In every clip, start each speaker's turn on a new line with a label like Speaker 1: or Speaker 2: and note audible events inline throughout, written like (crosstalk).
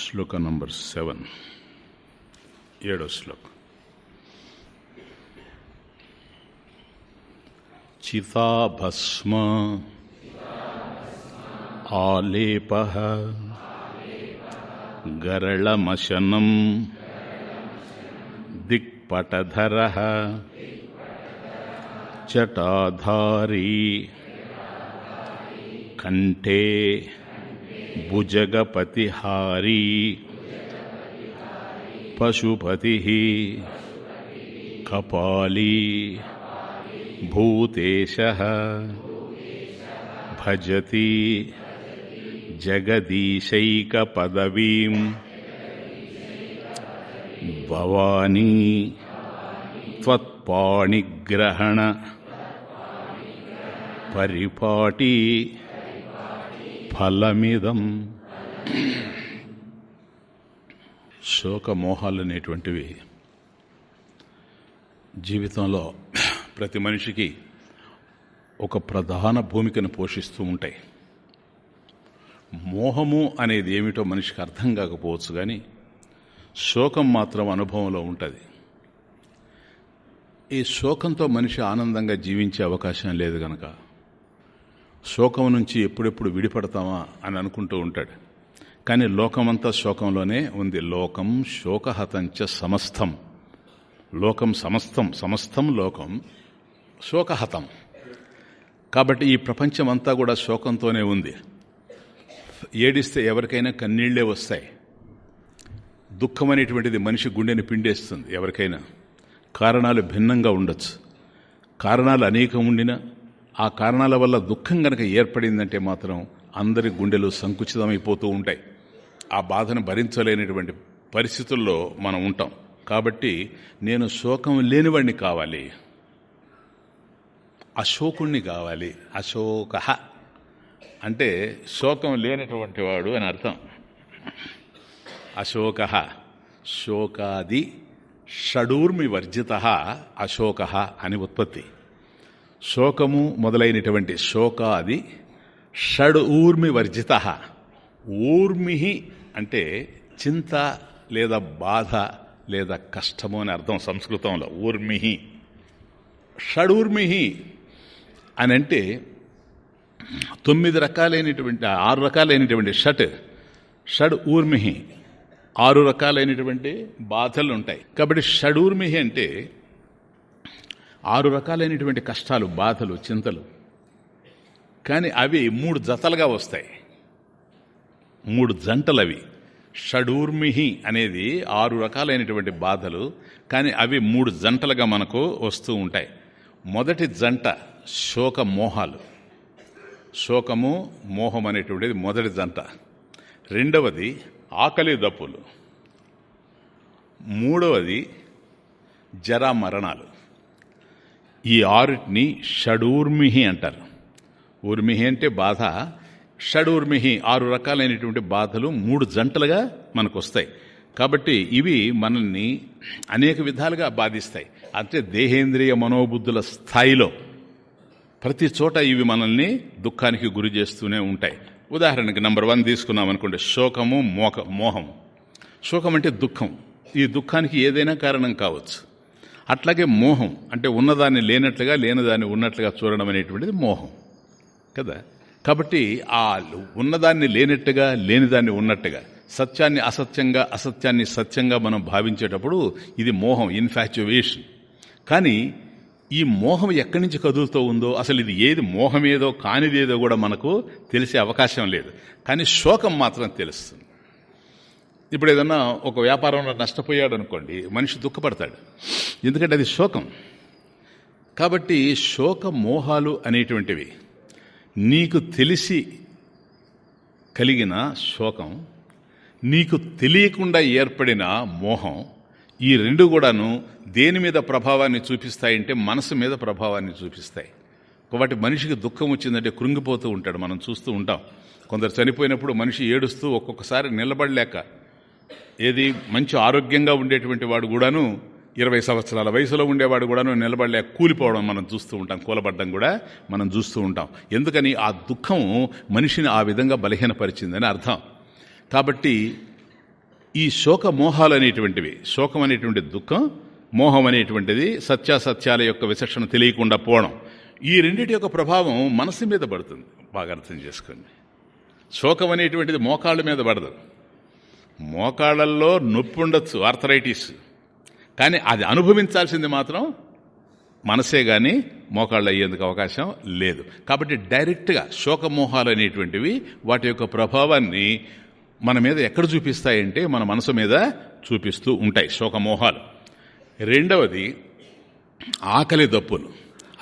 Speaker 1: శ్లోక number seven. ఏడో శ్లోక. చితాభస్మ ఆలేప గరళమశనం దిక్పటధర చటాధారీ కంఠే భుజగపతిహారీ పశుపతి కపాలీ భూతేశ భజతి జగదీశైకపదవీం భవానీ త్వత్పాణిగ్రహణ పరిపాటి ఫలమిదం. శోకమోహాలు అనేటువంటివి జీవితంలో ప్రతి మనిషికి ఒక ప్రధాన భూమికను పోషిస్తూ ఉంటాయి. మోహము అనేది ఏమిటో మనిషికి అర్థం కాకపోవచ్చు కానీ శోకం మాత్రం అనుభవంలో ఉంటుంది. ఈ శోకంతో మనిషి ఆనందంగా జీవించే అవకాశం లేదు గనక శోకం నుంచి ఎప్పుడెప్పుడు విడిపడతామా అని అనుకుంటూ ఉంటాడు. కానీ లోకమంతా శోకంలోనే ఉంది. లోకం శోకహతంచ సమస్తం. లోకం సమస్తం సమస్తం లోకం శోకహతం. కాబట్టి ఈ ప్రపంచం అంతా కూడా శోకంతోనే ఉంది. ఏడిస్తే ఎవరికైనా కన్నీళ్ళే వస్తాయి. దుఃఖం అనేటువంటిది మనిషి గుండెని పిండేస్తుంది ఎవరికైనా. కారణాలు భిన్నంగా ఉండొచ్చు. కారణాలు అనేకం ఉండినా ఆ కారణాల వల్ల దుఃఖం గనక ఏర్పడిందంటే మాత్రం అందరి గుండెలు సంకుచితమైపోతూ ఉంటాయి. ఆ బాధను భరించలేనటువంటి పరిస్థితుల్లో మనం ఉంటాం. కాబట్టి నేను శోకం లేనివాడిని కావాలి. అశోకుణ్ణి కావాలి. అశోక. అంటే శోకం లేనటువంటి వాడు అని అర్థం. అశోక. శోకాది షడూర్మి వర్జిత అశోక అని ఉత్పత్తి. శోకము మొదలైనటువంటి శోకాది షడ్ ఊర్మి వర్జిత. ఊర్మి అంటే చింత లేదా బాధ లేదా కష్టము అని అర్థం సంస్కృతంలో. ఊర్మిహి షడూర్మిహి అని అంటే తొమ్మిది రకాలైనటువంటి ఆరు రకాలైనటువంటి షట్ షడ్ ఊర్మిహి ఆరు రకాలైనటువంటి బాధలు ఉంటాయి. కాబట్టి షడూర్మిహి అంటే ఆరు రకాలైనటువంటి కష్టాలు బాధలు చింతలు. కానీ అవి మూడు జతలుగా వస్తాయి. మూడు జంటలు అవి షడూర్మిహి అనేది ఆరు రకాలైనటువంటి బాధలు కానీ అవి మూడు జంటలుగా మనకు వస్తూ ఉంటాయి. మొదటి జంట శోక మోహాలు శోకము మోహం అనేటువంటిది మొదటి జంట. రెండవది ఆకలి దప్పులు. మూడవది జరా మరణాలు ఈ ఆరుటిని షడూర్మిహి అంటారు. ఊర్మిహి అంటే బాధ షడూర్మిహి ఆరు రకాలైనటువంటి బాధలు మూడు జంటలుగా మనకు వస్తాయి కాబట్టి ఇవి మనల్ని అనేక విధాలుగా బాధిస్తాయి. అంటే దేహేంద్రియ మనోబుద్ధుల స్థాయిలో ప్రతి చోట ఇవి మనల్ని దుఃఖానికి గురి చేస్తూనే ఉంటాయి. ఉదాహరణకి నంబర్ వన్ తీసుకున్నాం అనుకోండి శోకము మోక మోహం. శోకం అంటే దుఃఖం. ఈ దుఃఖానికి ఏదైనా కారణం కావచ్చు. అట్లాగే మోహం అంటే ఉన్నదాన్ని లేనట్లుగా లేనిదాన్ని ఉన్నట్లుగా చూడడం అనేటువంటిది మోహం. కదా? కాబట్టి ఆ ఉన్నదాన్ని లేనట్టుగా లేనిదాన్ని ఉన్నట్టుగా సత్యాన్ని అసత్యంగా అసత్యాన్ని సత్యంగా మనం భావించేటప్పుడు ఇది మోహం ఇన్ఫాచ్యువేషన్ కానీ ఈ మోహం ఎక్కడి నుంచి కదులుతూ ఉందో అసలు ఇది ఏది మోహమేదో కానిదేదో కూడా మనకు తెలిసే అవకాశం లేదు. కానీ శోకం మాత్రం తెలుస్తుంది. ఇప్పుడు ఏదన్నా ఒక వ్యాపారంలో నష్టపోయాడు అనుకోండి మనిషి దుఃఖపడతాడు. ఎందుకంటే అది శోకం. కాబట్టి శోక మోహాలు అనేటువంటివి నీకు తెలిసి కలిగిన శోకం నీకు తెలియకుండా ఏర్పడిన మోహం ఈ రెండు కూడాను దేని మీద ప్రభావాన్ని చూపిస్తాయంటే మనసు మీద ప్రభావాన్ని చూపిస్తాయి. కాబట్టి మనిషికి దుఃఖం వచ్చిందంటే కృంగిపోతూ ఉంటాడు. మనం చూస్తూ ఉంటాం. కొందరు చనిపోయినప్పుడు మనిషి ఏడుస్తూ ఒక్కొక్కసారి నిలబడలేక ఏది? మంచి ఆరోగ్యంగా ఉండేటువంటి వాడు కూడాను ఇరవై సంవత్సరాల వయసులో ఉండేవాడు కూడాను నిలబడలే కూలిపోవడం మనం చూస్తూ ఉంటాం కూలబడ్డం కూడా మనం చూస్తూ ఉంటాం. ఎందుకని? ఆ దుఃఖం మనిషిని ఆ విధంగా బలహీనపరిచిందని అర్థం. కాబట్టి ఈ శోక మోహాలు అనేటువంటివి శోకం అనేటువంటి దుఃఖం మోహం అనేటువంటిది సత్యాసత్యాల యొక్క విశక్షణ తెలియకుండా పోవడం ఈ రెండింటి యొక్క ప్రభావం మనసు మీద పడుతుంది. బాగా అర్థం చేసుకోండి. శోకం అనేటువంటిది మోకాళ్ళ మీద పడదు. మోకాళ్ళల్లో నొప్పి ఉండొచ్చు ఆర్థరైటిస్. కానీ అది అనుభవించాల్సింది మాత్రం మనసే కానీ మోకాళ్ళు అయ్యేందుకు అవకాశం లేదు. కాబట్టి డైరెక్ట్గా శోకమోహాలు అనేటువంటివి వాటి యొక్క ప్రభావాన్ని మన మీద ఎక్కడ చూపిస్తాయంటే మన మనసు మీద చూపిస్తూ ఉంటాయి శోకమోహాలు. రెండవది ఆకలి దప్పులు.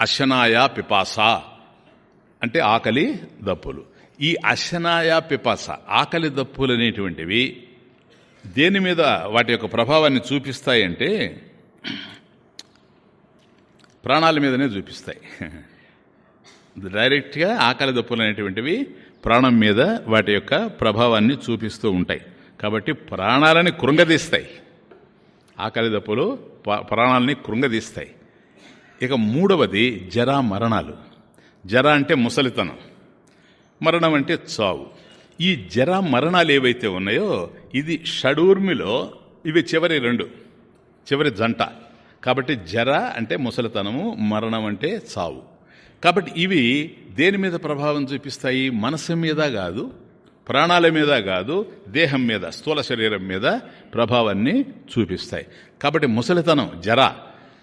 Speaker 1: అశనాయ పిపాస అంటే ఆకలి దప్పులు. ఈ అశనాయ పిపాస ఆకలి దప్పులు అనేటువంటివి దేని మీద వాటి యొక్క ప్రభావాన్ని చూపిస్తాయంటే ప్రాణాల మీదనే చూపిస్తాయి. డైరెక్ట్గా ఆకలి దప్పులు అనేటువంటివి ప్రాణం మీద వాటి యొక్క ప్రభావాన్ని చూపిస్తూ ఉంటాయి. కాబట్టి ప్రాణాలని కృంగదీస్తాయి. ఆకలి దప్పులు ప్రాణాలని కృంగదీస్తాయి. ఇక మూడవది జరా మరణాలు. జర అంటే ముసలితనం. మరణం అంటే చావు. ఈ జర మరణాలు ఏవైతే ఉన్నాయో ఇది షడూర్మిలో ఇవి చివరి రెండు చివరి జంట. కాబట్టి జర అంటే ముసలితనము మరణం అంటే చావు కాబట్టి ఇవి దేని మీద ప్రభావం చూపిస్తాయి? మనసు మీద కాదు ప్రాణాల మీద కాదు దేహం మీద స్థూల శరీరం మీద ప్రభావాన్ని చూపిస్తాయి. కాబట్టి ముసలితనం జర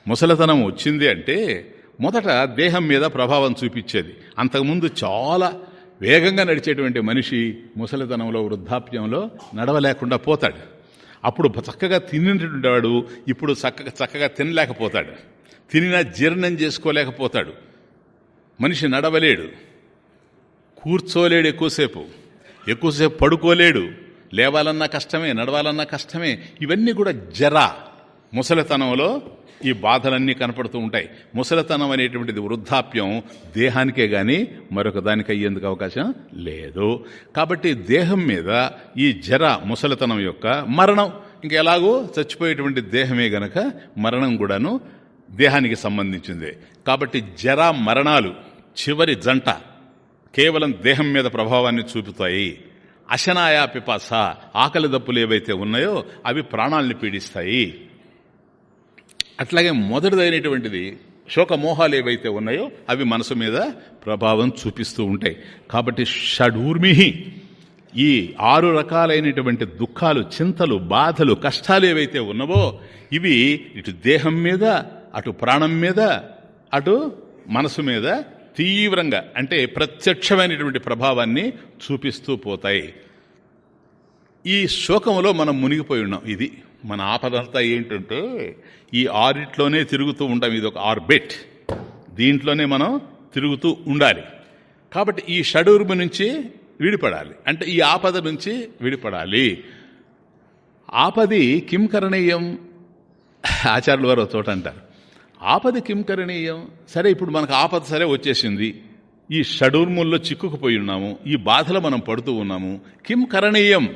Speaker 1: ముసలితనం వచ్చింది అంటే మొదట దేహం మీద ప్రభావం చూపించేది. అంతకుముందు చాలా వేగంగా నడిచేటువంటి మనిషి ముసలితనంలో వృద్ధాప్యంలో నడవలేకుండా పోతాడు. అప్పుడు చక్కగా తినేటువంటి వాడు ఇప్పుడు చక్కగా చక్కగా తినలేకపోతాడు. తినినా జీర్ణం చేసుకోలేకపోతాడు. మనిషి నడవలేడు. కూర్చోలేడు ఎక్కువసేపు. ఎక్కువసేపు పడుకోలేడు. లేవాలన్నా కష్టమే నడవాలన్నా కష్టమే. ఇవన్నీ కూడా జర ముసలితనంలో ఈ బాధలన్నీ కనపడుతూ ఉంటాయి. ముసలితనం అనేటువంటిది వృద్ధాప్యం దేహానికే కానీ మరొక దానికి అయ్యేందుకు అవకాశం లేదు. కాబట్టి దేహం మీద ఈ జర ముసలితనం యొక్క మరణం ఇంకెలాగో చచ్చిపోయేటువంటి దేహమే గనక మరణం కూడాను దేహానికి సంబంధించింది. కాబట్టి జర మరణాలు చివరి జంట కేవలం దేహం మీద ప్రభావాన్ని చూపుతాయి. అశనాయా పిపాస ఆకలి దప్పులు ఏవైతే ఉన్నాయో అవి ప్రాణాలని పీడిస్తాయి. అట్లాగే మొదటిదైనటువంటిది శోకమోహాలు ఏవైతే ఉన్నాయో అవి మనసు మీద ప్రభావం చూపిస్తూ ఉంటాయి. కాబట్టి షడూర్మిహి ఈ ఆరు రకాలైనటువంటి దుఃఖాలు చింతలు బాధలు కష్టాలు ఏవైతే ఉన్నావో ఇవి ఇటు దేహం మీద అటు ప్రాణం మీద అటు మనసు మీద తీవ్రంగా అంటే ప్రత్యక్షమైనటువంటి ప్రభావాన్ని చూపిస్తూ పోతాయి. ఈ శోకంలో మనం మునిగిపోయి ఉన్నాం. ఇది మన ఆపదంతా ఏంటంటే ఈ ఆరిట్లోనే తిరుగుతూ ఉంటాం ఇది ఒక ఆర్బెట్. దీంట్లోనే మనం తిరుగుతూ ఉండాలి. కాబట్టి ఈ షడూర్మి నుంచి విడిపడాలి. అంటే ఈ ఆపద నుంచి విడిపడాలి. ఆపది కిం కరణీయం ఆచార్యుల వారు చోట అంటారు. ఆపది కిం కరణీయం సరే ఇప్పుడు మనకు ఆపద సరే వచ్చేసింది. ఈ షడూర్ముల్లో చిక్కుకుపోయి ఉన్నాము. ఈ బాధలు మనం పడుతూ ఉన్నాము. కిం కరణీయం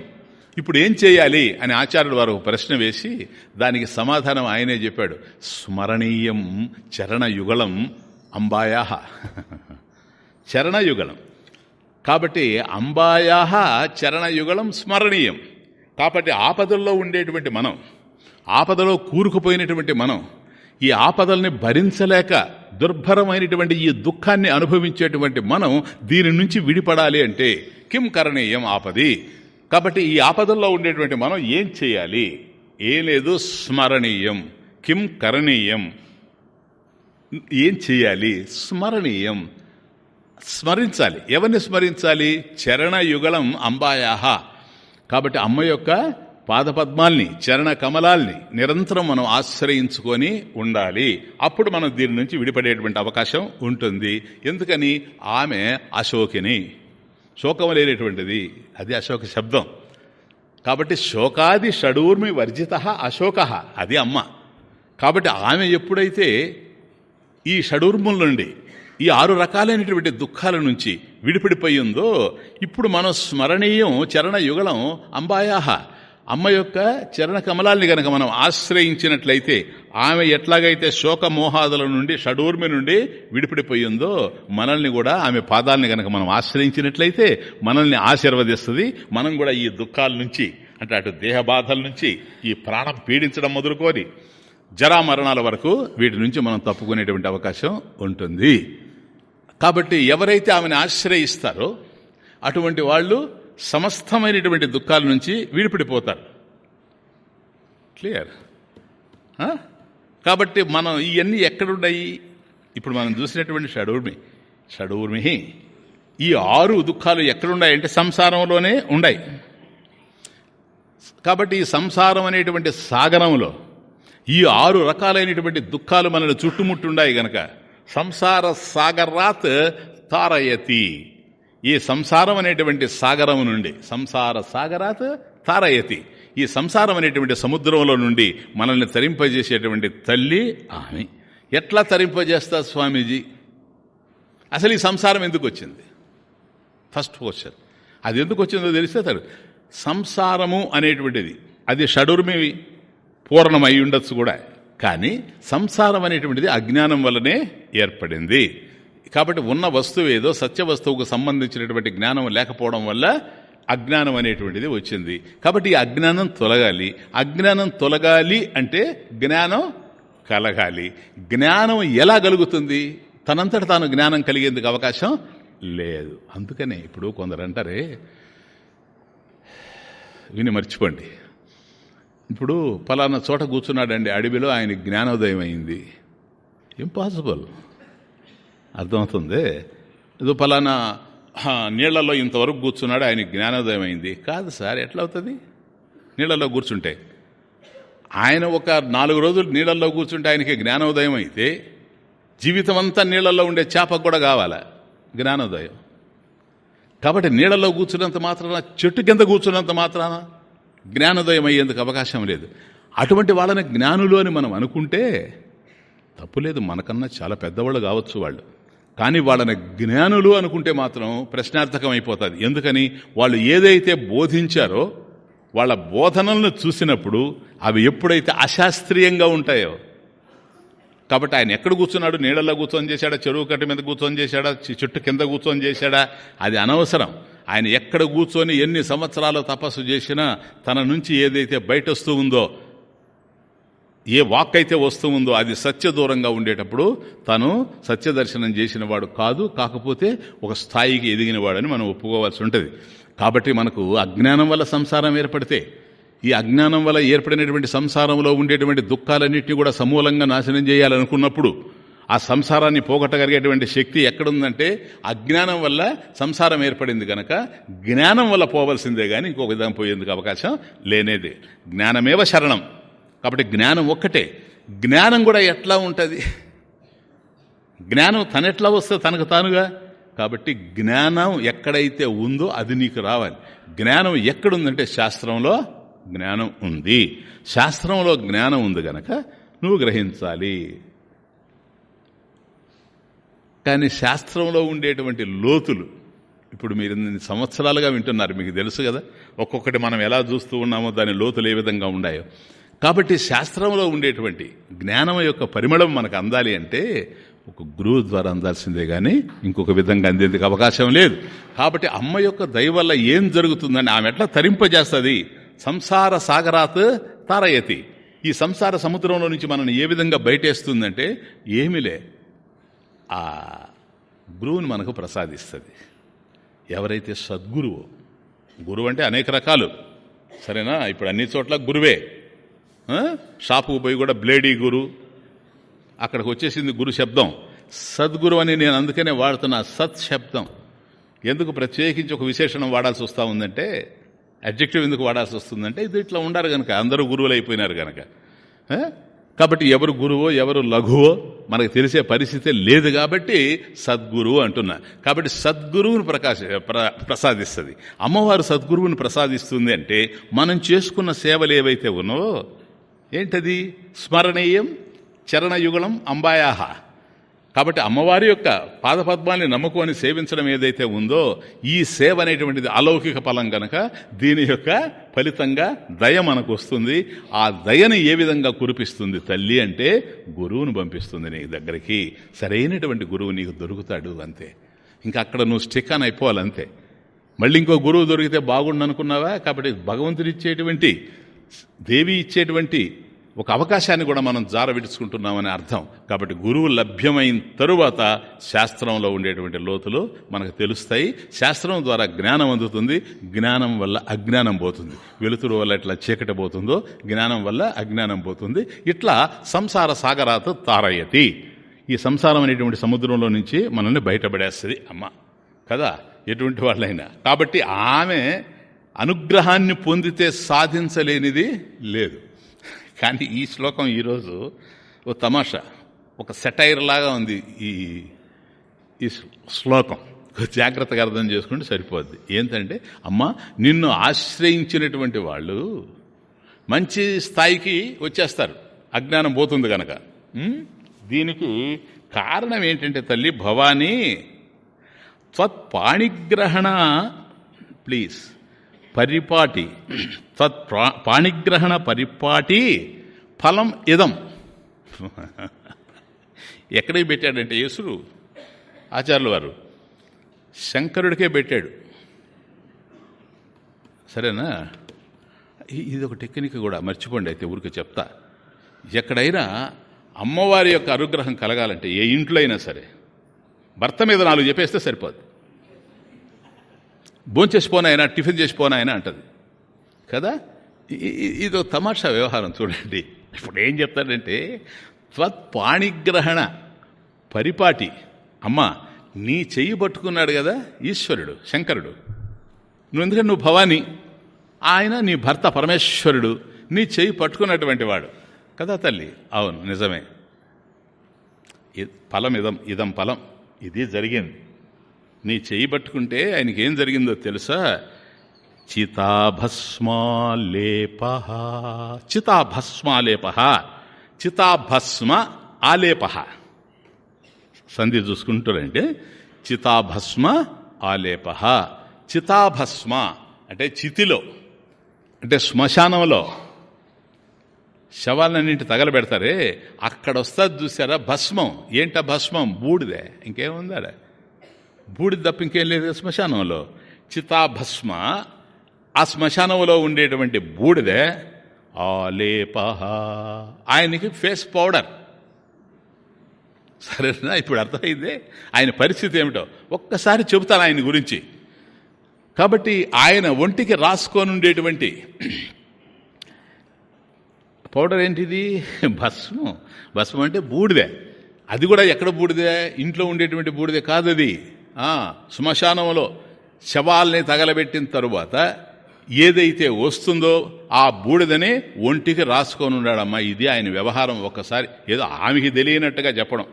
Speaker 1: ఇప్పుడు ఏం చేయాలి అని ఆచార్యుడు వారు ప్రశ్న వేసి దానికి సమాధానం ఆయనే చెప్పాడు. స్మరణీయం చరణయుగళం అంబాయా చరణయుగళం. కాబట్టి అంబాయా చరణయుగళం స్మరణీయం. కాబట్టి ఆపదల్లో ఉండేటువంటి మనం ఆపదలో కూరుకుపోయినటువంటి మనం ఈ ఆపదల్ని భరించలేక దుర్భరమైనటువంటి ఈ దుఃఖాన్ని అనుభవించేటువంటి మనం దీని నుంచి విడిపడాలి అంటే కిం కరణీయం ఆపది. కాబట్టి ఈ ఆపదల్లో ఉండేటువంటి మనం ఏం చేయాలి? ఏం లేదు స్మరణీయం. కిం కరణీయం. ఏం చేయాలి? స్మరణీయం. స్మరించాలి. ఎవరిని స్మరించాలి? చరణయుగళం అంబాయాహ. కాబట్టి అమ్మ యొక్క పాదపద్మాల్ని చరణ కమలాల్ని నిరంతరం మనం ఆశ్రయించుకొని ఉండాలి. అప్పుడు మనం దీని నుంచి విడిపడేటువంటి అవకాశం ఉంటుంది. ఎందుకని? ఆమె అశోకిని. శోకం లేనటువంటిది. అది అశోక శబ్దం. కాబట్టి శోకాది షడూర్మి వర్జిత అశోక. అది అమ్మ. కాబట్టి ఆమె ఎప్పుడైతే ఈ షడూర్ముల నుండి ఈ ఆరు రకాలైనటువంటి దుఃఖాల నుంచి విడిపడిపోయిందో ఇప్పుడు మనం స్మరణీయం చరణ యుగళం అంబాయాహ. అమ్మ యొక్క చరణ కమలాల్ని గనక మనం ఆశ్రయించినట్లయితే ఆమె ఎట్లాగైతే శోకమోహాదుల నుండి షడూర్మి నుండి విడిపడిపోయిందో మనల్ని కూడా ఆమె పాదాలని గనక మనం ఆశ్రయించినట్లయితే మనల్ని ఆశీర్వదిస్తుంది. మనం కూడా ఈ దుఃఖాల నుంచి అంటే అటు దేహ బాధల నుంచి ఈ ప్రాణం పీడించడం మొదలుకొని జరా మరణాల వరకు వీటి నుంచి మనం తప్పుకునేటువంటి అవకాశం ఉంటుంది. కాబట్టి ఎవరైతే ఆమెను ఆశ్రయిస్తారో అటువంటి వాళ్ళు సమస్తమైనటువంటి దుఃఖాల నుంచి విడిపడిపోతారు. క్లియర్? కాబట్టి మనం ఇవన్నీ ఎక్కడున్నాయి? ఇప్పుడు మనం చూసినటువంటి షడూర్మి షడూర్మి ఈ ఆరు దుఃఖాలు ఎక్కడున్నాయంటే సంసారంలోనే ఉన్నాయి. కాబట్టి ఈ సంసారం అనేటువంటి సాగరంలో ఈ ఆరు రకాలైనటువంటి దుఃఖాలు మనల్ని చుట్టుముట్టుండాయి గనక. సంసార సాగరాత్ తారయతి. ఈ సంసారం అనేటువంటి సాగరం నుండి సంసార సాగరాత్ తారయతి. ఈ సంసారం అనేటువంటి సముద్రంలో నుండి మనల్ని తరింపజేసేటువంటి తల్లి ఆమె. ఎట్లా తరింపజేస్తా స్వామీజీ? అసలు ఈ సంసారం ఎందుకు వచ్చింది? ఫస్ట్ క్వశ్చన్ అది ఎందుకు వచ్చిందో తెలిస్తే తడు సంసారము అనేటువంటిది అది షడుర్మివి పూర్ణమై ఉండొచ్చు కూడా. కానీ సంసారం అనేటువంటిది అజ్ఞానం వల్లనే ఏర్పడింది. కాబట్టి ఉన్న వస్తువు ఏదో సత్య వస్తువుకు సంబంధించినటువంటి జ్ఞానం లేకపోవడం వల్ల అజ్ఞానం అనేటువంటిది వచ్చింది. కాబట్టి ఈ అజ్ఞానం తొలగాలి. అజ్ఞానం తొలగాలి అంటే జ్ఞానం కలగాలి. జ్ఞానం ఎలా కలుగుతుంది? తనంతట తాను జ్ఞానం కలిగేందుకు అవకాశం లేదు. అందుకనే ఇప్పుడు కొందరు అంటారే విని మర్చిపోండి. ఇప్పుడు పలానా చోట కూర్చున్నాడండి అడవిలో ఆయన జ్ఞానోదయం అయింది. ఇంపాసిబుల్ అర్థమవుతుంది? ఏదో పలానా నీళ్ళలో ఇంతవరకు కూర్చున్నాడు ఆయన జ్ఞానోదయం అయింది. కాదు సార్ ఎట్లా అవుతుంది నీళ్ళలో కూర్చుంటే. ఆయన ఒక నాలుగు రోజులు నీళ్ళల్లో కూర్చుంటే ఆయనకి జ్ఞానోదయం అయితే జీవితం అంతా నీళ్ళలో ఉండే చేపకు కూడా కావాలా? జ్ఞానోదయం. కాబట్టి నీళ్ళల్లో కూర్చున్నంత మాత్రాన చెట్టు కింద కూర్చున్నంత మాత్రాన జ్ఞానోదయం అయ్యేందుకు అవకాశం లేదు. అటువంటి వాళ్ళని జ్ఞానులు అని మనం అనుకుంటే తప్పులేదు. మనకన్నా చాలా పెద్దవాళ్ళు కావచ్చు వాళ్ళు. కానీ వాళ్ళని జ్ఞానులు అనుకుంటే మాత్రం ప్రశ్నార్థకం అయిపోతుంది ఎందుకని? వాళ్ళు ఏదైతే బోధించారో వాళ్ళ బోధనలను చూసినప్పుడు అవి ఎప్పుడైతే అశాస్త్రీయంగా ఉంటాయో కాబట్టి ఆయన ఎక్కడ కూర్చున్నాడు? నీళ్ళల్లో కూర్చొని చేశాడా? చెరువు కట్ట మీద కూర్చొని చేశాడా? చెట్టు కింద కూర్చొని చేశాడా? అది అనవసరం. ఆయన ఎక్కడ కూర్చొని ఎన్ని సంవత్సరాలు తపస్సు చేసినా తన నుంచి ఏదైతే బయట వస్తూ ఉందో ఏ వాక్ అయితే వస్తూ ఉందో అది సత్య దూరంగా ఉండేటప్పుడు తను సత్య దర్శనం చేసిన వాడు కాదు కాకపోతే ఒక స్థాయికి ఎదిగిన వాడని మనం ఒప్పుకోవాల్సి ఉంటుంది. కాబట్టి మనకు అజ్ఞానం వల్ల సంసారం ఏర్పడితే ఈ అజ్ఞానం వల్ల ఏర్పడినటువంటి సంసారంలో ఉండేటువంటి దుఃఖాలన్నింటినీ కూడా సమూలంగా నాశనం చేయాలనుకున్నప్పుడు ఆ సంసారాన్ని పోగొట్టగలిగేటువంటి శక్తి ఎక్కడుందంటే అజ్ఞానం వల్ల సంసారం ఏర్పడింది కనుక జ్ఞానం వల్ల పోవలసిందే కానీ ఇంకొక విధంగా పోయేందుకు అవకాశం లేనేది. జ్ఞానమేవ శరణం. కాబట్టి జ్ఞానం ఒక్కటే. జ్ఞానం కూడా ఎట్లా ఉంటుంది? జ్ఞానం తనెట్లా వస్తే తనకు తానుగా? కాబట్టి జ్ఞానం ఎక్కడైతే ఉందో అది నీకు రావాలి. జ్ఞానం ఎక్కడుందంటే శాస్త్రంలో జ్ఞానం ఉంది. శాస్త్రంలో జ్ఞానం ఉంది గనక నువ్వు గ్రహించాలి. కానీ శాస్త్రంలో ఉండేటువంటి లోతులు ఇప్పుడు మీరు ఇన్ని సంవత్సరాలుగా వింటున్నారు మీకు తెలుసు కదా? ఒక్కొక్కటి మనం ఎలా చూస్తూ ఉన్నామో దాని లోతులు ఏ విధంగా ఉన్నాయో. కాబట్టి శాస్త్రంలో ఉండేటువంటి జ్ఞానం యొక్క పరిమళం మనకు అందాలి అంటే ఒక గురువు ద్వారా అందాల్సిందే కానీ ఇంకొక విధంగా అందేందుకు అవకాశం లేదు. కాబట్టి అమ్మ యొక్క దయ వల్ల ఏం జరుగుతుందని ఆమె ఎట్లా తరింపజేస్తుంది? సంసార సాగరాత్ తారయతి. ఈ సంసార సముద్రంలో నుంచి మనల్ని ఏ విధంగా బయటేస్తుందంటే ఏమిలే? ఆ గురువుని మనకు ప్రసాదిస్తుంది. ఎవరైతే సద్గురువు గురువు అంటే అనేక రకాలు. సరేనా? ఇప్పుడు అన్ని చోట్ల గురువే. షాపుకు పోయి కూడా బ్లేడీ గురు. అక్కడికి వచ్చేసింది గురు శబ్దం. సద్గురు అని నేను అందుకనే వాడుతున్నా సత్ శబ్దం. ఎందుకు ప్రత్యేకించి ఒక విశేషణం వాడాల్సి వస్తూ ఉందంటే అడ్జెక్టివ్ ఎందుకు వాడాల్సి వస్తుందంటే ఇది ఇట్లా ఉండారు కనుక అందరూ గురువులు అయిపోయినారు కనుక కాబట్టి ఎవరు గురువో ఎవరు లఘువో మనకు తెలిసే పరిస్థితి లేదు కాబట్టి సద్గురువు అంటున్నా. కాబట్టి సద్గురువుని ప్రకాశ ప్రసాదిస్తుంది. అమ్మవారు సద్గురువుని ప్రసాదిస్తుంది అంటే మనం చేసుకున్న సేవలు ఏవైతే ఉన్నావో ఏంటది? స్మరణీయం చరణయుగళం అంబాయాహ. కాబట్టి అమ్మవారి యొక్క పాదపద్మాన్ని నమ్ముకొని సేవించడం ఏదైతే ఉందో ఈ సేవ అనేటువంటిది అలౌకిక ఫలం గనక దీని యొక్క ఫలితంగా దయ మనకు వస్తుంది. ఆ దయని ఏ విధంగా కురిపిస్తుంది తల్లి అంటే గురువును పంపిస్తుంది నీ దగ్గరికి. సరైనటువంటి గురువు నీకు దొరుకుతాడు అంతే. ఇంకా అక్కడ నువ్వు స్టిక్ అని అయిపోవాలంతే. మళ్ళీ ఇంకో గురువు దొరికితే బాగుండు అనుకున్నావా కాబట్టి భగవంతుడిచ్చేటువంటి దేవి ఇచ్చేటువంటి ఒక అవకాశాన్ని కూడా మనం జార విడుచుకుంటున్నామని అర్థం. కాబట్టి గురువు లభ్యమైన తరువాత శాస్త్రంలో ఉండేటువంటి లోతులు మనకు తెలుస్తాయి. శాస్త్రం ద్వారా జ్ఞానం అందుతుంది. జ్ఞానం వల్ల అజ్ఞానం పోతుంది. వెలుతురు వల్ల ఇట్లా చీకటి పోతుందో జ్ఞానం వల్ల అజ్ఞానం పోతుంది. ఇట్లా సంసార సాగరాత తారయతి. ఈ సంసారం అనేటువంటి సముద్రంలో నుంచి మనల్ని బయటపడేస్తుంది అమ్మ. కదా? ఎటువంటి వాళ్ళైనా. కాబట్టి ఆమె అనుగ్రహాన్ని పొందితే సాధించలేనిది లేదు. కానీ ఈ శ్లోకం ఈరోజు ఓ తమాషా ఒక సెటైర్ లాగా ఉంది ఈ ఈ శ్లోకం. జాగ్రత్తగా అర్థం చేసుకుంటే సరిపోద్ది. ఏంటంటే అమ్మ నిన్ను ఆశ్రయించినటువంటి వాళ్ళు మంచి స్థాయికి వచ్చేస్తారు. అజ్ఞానం పోతుంది కనుక దీనికి కారణం ఏంటంటే తల్లి భవానీ త్వత్పాణిగ్రహణ ప్లీజ్. పరిపాటి తత్ పాణిగ్రహణ పరిపాటి ఫలం ఇదం. ఎక్కడికి పెట్టాడంటే యేసుడు ఆచార్యుల వారు. శంకరుడికే పెట్టాడు. సరేనా? ఇది ఒక టెక్నిక్ కూడా మర్చిపోండి అయితే ఊరికి చెప్తా. ఎక్కడైనా అమ్మవారి యొక్క అనుగ్రహం కలగాలంటే ఏ ఇంట్లో అయినా సరే భర్త మీద నాలుగు చెప్పేస్తే సరిపోదు భోంచేసిపోనాయన టిఫిన్ చేసిపోనాయన అంటది. కదా? ఇదో తమాషా వ్యవహారం చూడండి. ఇప్పుడు ఏం చెప్తాడంటే త్వత్పాణిగ్రహణ పరిపాటి అమ్మ నీ చెయ్యి పట్టుకున్నాడు కదా ఈశ్వరుడు శంకరుడు. నువ్వు ఎందుకంటే నువ్వు భవాని ఆయన నీ భర్త పరమేశ్వరుడు నీ చెయ్యి పట్టుకున్నటువంటి వాడు. కదా తల్లి? అవును నిజమే. ఫలం ఇదం ఇదం ఫలం. ఇది జరిగింది. నీ చేయి పట్టుకుంటే ఆయనకి ఏం జరిగిందో తెలుసా? చితాభస్మాలేప. చితాభస్మాలేప. చితాభస్మ ఆలేప. సంధి చూసుకుంటారంటే చితాభస్మ ఆలేప. చితాభస్మ అంటే చితిలో అంటే శ్మశానంలో. శవాలన్నింటి తగలబెడతారే. అక్కడ వస్తుంది చూసారా? భస్మం. ఏంట భస్మం? బూడిదే. ఇంకేముందా బూడిద తప్ప ఇంకేం లేదు శ్మశానంలో. చితాభస్మ ఆ శ్మశానంలో ఉండేటువంటి బూడిదే ఆలేపహ. ఆయనకి ఫేస్ పౌడర్. సరేనా? ఇప్పుడు అర్థమైందే? ఆయన పరిస్థితి ఏమిటో. ఒక్కసారి చెబుతాను ఆయన గురించి. కాబట్టి ఆయన ఒంటికి రాసుకొని ఉండేటువంటి పౌడర్ ఏంటిది? భస్మం. భస్మం అంటే బూడిదే. అది కూడా ఎక్కడ బూడిదే? ఇంట్లో ఉండేటువంటి బూడిదే కాదు అది శ్మశానంలో శవాల్ని తగలబెట్టిన తరువాత ఏదైతే వస్తుందో ఆ బూడిదని ఒంటికి రాసుకొని ఉన్నాడమ్మా. ఇది ఆయన వ్యవహారం ఒక్కసారి. ఏదో ఆమెకి తెలియనట్టుగా చెప్పడం.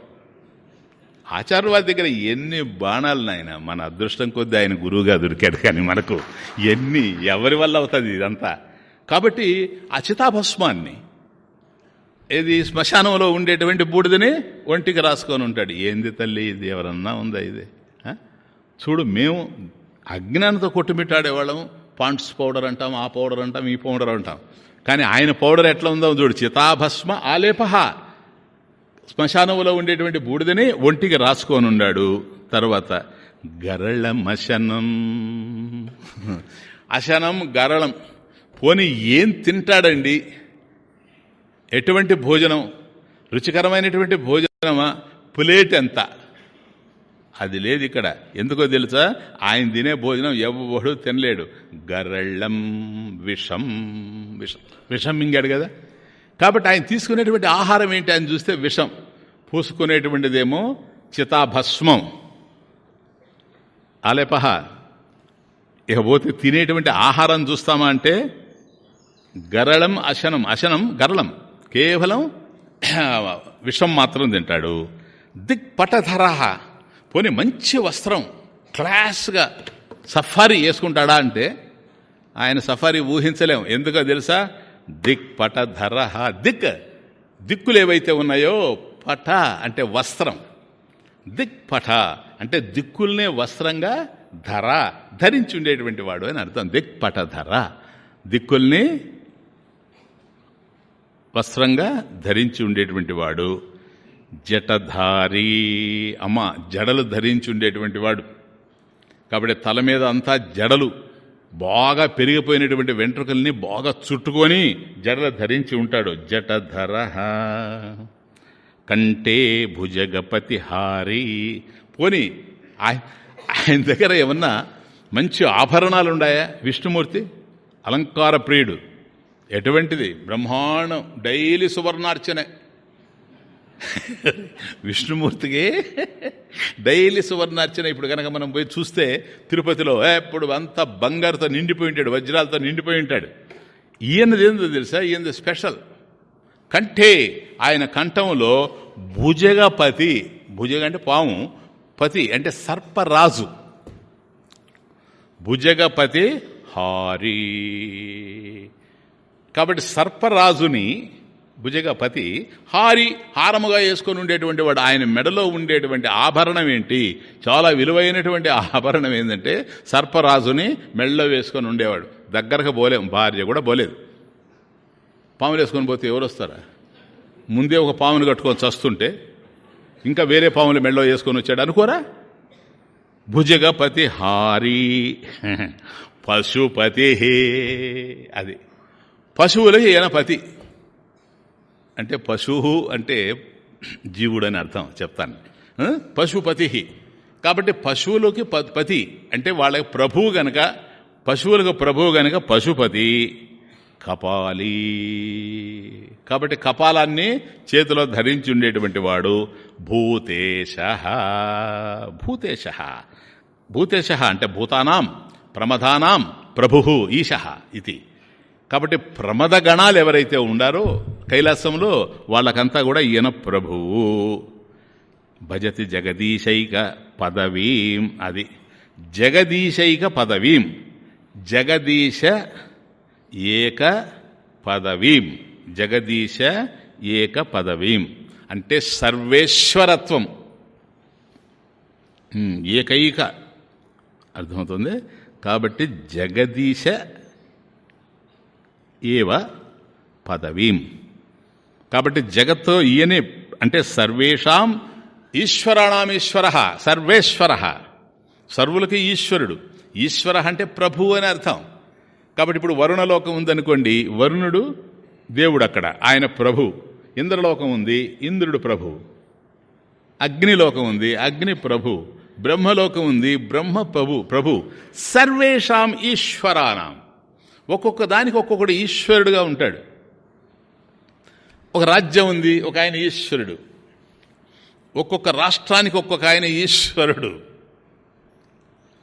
Speaker 1: ఆచార్యవాది దగ్గర ఎన్ని బాణాలు నాయన? మన అదృష్టం కొద్దీ ఆయన గురువుగా దొరికాడు కానీ మనకు ఎన్ని ఎవరి వల్ల అవుతుంది ఇదంతా? కాబట్టి అచితాభస్మాన్ని ఇది శ్మశానంలో ఉండేటువంటి బూడిదని ఒంటికి రాసుకొని ఉంటాడు. ఏంది తల్లి? ఇది ఎవరన్నా ఉందా ఇది? చూడు మేము అజ్ఞానంతో కొట్టుమిట్టాడేవాళ్ళం. పాండ్స్ పౌడర్ అంటాం ఆ పౌడర్ అంటాం ఈ పౌడర్ అంటాం. కానీ ఆయన పౌడర్ ఎట్లా ఉందో చూడు చితాభస్మ ఆలేపహ. శ్మశానంలో ఉండేటువంటి బూడిదని ఒంటికి రాసుకొని ఉన్నాడు తర్వాత గరళం అశనం. అశనం గరళం. పోని ఏం తింటాడండి? ఎటువంటి భోజనం? రుచికరమైనటువంటి భోజనమా? ప్లేట్ ఎంత? అది లేదు ఇక్కడ. ఎందుకో తెలుసా? ఆయన తినే భోజనం ఎవడు తినలేడు. గరళ్ళం విషం విషం. విషం మింగాడు కదా? కాబట్టి ఆయన తీసుకునేటువంటి ఆహారం ఏంటి ఆయన చూస్తే విషం. పూసుకునేటువంటిదేమో చితాభస్మం. అలెపహ ఇకపోతే తినేటువంటి ఆహారం చూస్తామా అంటే గరళం అశనం అశనం గరళం. కేవలం విషం మాత్రం తింటాడు. దిక్పటధరహ. పోనీ మంచి వస్త్రం క్లాస్గా సఫారీ వేసుకుంటాడా అంటే ఆయన సఫారీ ఊహించలేం. ఎందుకో తెలుసా? దిక్ పట ధర దిక్. దిక్కులు ఏవైతే ఉన్నాయో పట అంటే వస్త్రం. దిక్ పట అంటే దిక్కుల్నే వస్త్రంగా ధర ధరించి ఉండేటువంటి వాడు అని అర్థం. దిక్ పట ధర. దిక్కుల్ని వస్త్రంగా ధరించి ఉండేటువంటి వాడు. జటధారి అమ్మ జడలు ధరించి ఉండేటువంటి వాడు. కాబట్టి తల మీద అంతా జడలు బాగా పెరిగిపోయినటువంటి వెంట్రుకల్ని బాగా చుట్టుకొని జడలు ధరించి ఉంటాడు. జటధర కంటే భుజగపతి హారి పోని ఆయన దగ్గర ఏమన్నా మంచి ఆభరణాలు ఉన్నాయా విష్ణుమూర్తి? అలంకార ప్రియుడు. ఎటువంటిది? బ్రహ్మాండం. డైలీ సువర్ణార్చనే. (laughs) విష్ణుమూర్తికి డైలీ సువర్ణార్చన ఇప్పుడు కనుక మనం పోయి చూస్తే తిరుపతిలో ఎప్పుడు అంతా బంగారుతో నిండిపోయి ఉంటాడు వజ్రాలతో నిండిపోయి ఉంటాడు. ఈయనది ఏందో తెలుసా? ఈయనది స్పెషల్. కంఠే. ఆయన కంఠంలో భుజగపతి భుజగ అంటే పాము పతి అంటే సర్పరాజు. భుజగపతి హారీ. కాబట్టి సర్పరాజుని భుజగపతి హారి హారముగా వేసుకొని ఉండేటువంటి వాడు ఆయన మెడలో ఉండేటువంటి ఆభరణం ఏంటి? చాలా విలువైనటువంటి ఆభరణం ఏంటంటే సర్పరాజుని మెడలో వేసుకొని ఉండేవాడు. దగ్గరకు పోలేం భార్య కూడా పోలేదు. పాములు వేసుకొని పోతే ఎవరు వస్తారా? ముందే ఒక పామును కట్టుకొని చస్తుంటే ఇంకా వేరే పాములు మెడలో వేసుకొని వచ్చాడు అనుకోరా? భుజగపతి హారి పశుపతి అది. పశువులకి ఈయన పతి. అంటే పశువు అంటే జీవుడు అని అర్థం చెప్తాను. పశుపతి కాబట్టి పశువులకి పతి అంటే వాళ్ళకి ప్రభువు గనక పశువులకు ప్రభువు గనక పశుపతి కపాలి. కాబట్టి కపాలాన్ని చేతిలో ధరించి ఉండేటువంటి వాడు భూతేశ. భూతేశ. భూతేశ అంటే భూతానాం ప్రమదానాం ప్రభు ఈశ ఇది. కాబట్టి ప్రమద గణాలు ఎవరైతే ఉండారో కైలాసంలో వాళ్ళకంతా కూడా ఈయన ప్రభువు. భజతి జగదీశైక పదవీం అది జగదీశైక పదవీం. జగదీశ ఏక పదవీం. జగదీశ ఏక పదవీం. అంటే సర్వేశ్వరత్వం. ఏకైక. అర్థమవుతుంది? కాబట్టి జగదీశ ఏవ పదవీం. కాబట్టి జగత్ ఈయనే అంటే సర్వేషాం ఈశ్వరాణామీశ్వర సర్వేశ్వర. సర్వులకి ఈశ్వరుడు. ఈశ్వర అంటే ప్రభు అని అర్థం. కాబట్టి ఇప్పుడు వరుణలోకం ఉందనుకోండి వరుణుడు దేవుడు అక్కడ ఆయన ప్రభు. ఇంద్రలోకం ఉంది ఇంద్రుడు ప్రభు. అగ్నిలోకం ఉంది అగ్ని ప్రభు. బ్రహ్మలోకం ఉంది బ్రహ్మ ప్రభు ప్రభు. సర్వేషాం ఈశ్వరానాం ఒక్కొక్క దానికి ఒక్కొక్కడు ఈశ్వరుడుగా ఉంటాడు. ఒక రాజ్యం ఉంది ఒక ఆయన ఈశ్వరుడు. ఒక్కొక్క రాష్ట్రానికి ఒక్కొక్క ఆయన ఈశ్వరుడు.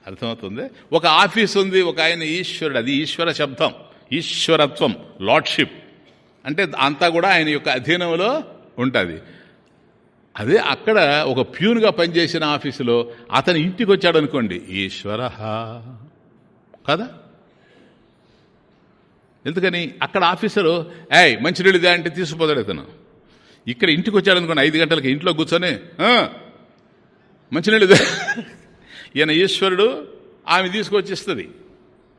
Speaker 1: అర్థమవుతుంది? ఒక ఆఫీస్ ఉంది ఒక ఆయన ఈశ్వరుడు. అది ఈశ్వర శబ్దం ఈశ్వరత్వం లార్డ్షిప్ అంటే అంతా కూడా ఆయన యొక్క అధీనంలో ఉంటుంది. అదే అక్కడ ఒక ప్యూన్గా పనిచేసిన ఆఫీసులో అతని ఇంటికి వచ్చాడు అనుకోండి ఈశ్వర కదా? ఎందుకని అక్కడ ఆఫీసరు ఏయ్ మంచినీళ్ళు దా అంటే తీసుకుపోతాడు ఇతను ఇక్కడ ఇంటికి వచ్చాడనుకోండి ఐదు గంటలకి ఇంట్లో కూర్చొని మంచినీళ్ళు దా." (laughs) ఈయన ఈశ్వరుడు ఆమె తీసుకొచ్చి ఇస్తుంది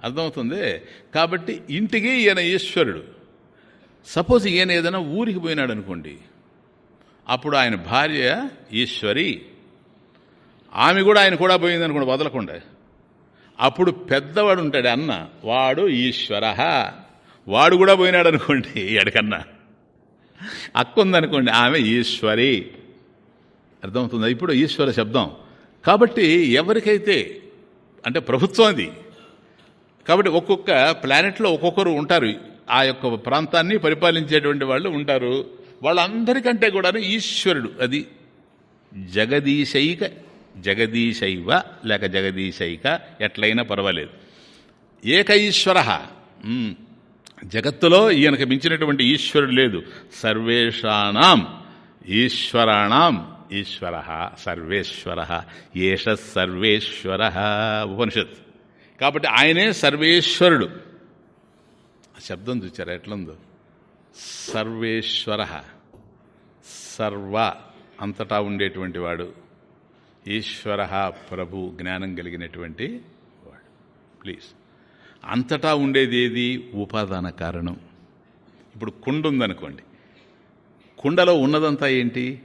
Speaker 1: అర్థమవుతుంది? కాబట్టి ఇంటికి ఈయన ఈశ్వరుడు. సపోజ్ ఈయన ఏదైనా ఊరికి పోయినాడు అనుకోండి అప్పుడు ఆయన భార్య ఈశ్వరి. ఆమె కూడా ఆయన కూడా పోయింది అనుకోండి వదలకుండా. అప్పుడు పెద్దవాడు ఉంటాడు అన్న వాడు ఈశ్వర వాడు కూడా పోయినాడు అనుకోండి ఎడకన్నా. అక్క ఉందనుకోండి ఆమె ఈశ్వరి. అర్థమవుతుంది? ఇప్పుడు ఈశ్వర శబ్దం. కాబట్టి ఎవరికైతే అంటే ప్రభుత్వం అది. కాబట్టి ఒక్కొక్క ప్లానెట్లో ఒక్కొక్కరు ఉంటారు. ఆ యొక్క ప్రాంతాన్ని పరిపాలించేటువంటి వాళ్ళు ఉంటారు. వాళ్ళందరికంటే కూడా ఈశ్వరుడు. అది జగదీశైక జగదీశైవ లేక జగదీశైక ఎట్లయినా పర్వాలేదు. ఏక ఈశ్వర జగత్తులో ఈయనకు మించినటువంటి ఈశ్వరుడు లేదు. సర్వేషాణం ఈశ్వరాణం ఈశ్వర సర్వేశ్వర ఏష సర్వేశ్వర ఉపనిషత్. కాబట్టి ఆయనే సర్వేశ్వరుడు. శబ్దం చూచారా? ఎట్లుందో? సర్వేశ్వర సర్వ అంతటా ఉండేటువంటి వాడు. ఈశ్వర ప్రభు జ్ఞానం కలిగినటువంటి వాడు. ప్లీజ్. అంతటా ఉండేది ఏది? ఉపాదాన కారణం. ఇప్పుడు కుండ ఉందనుకోండి కుండలో ఉన్నదంతా ఏంటి?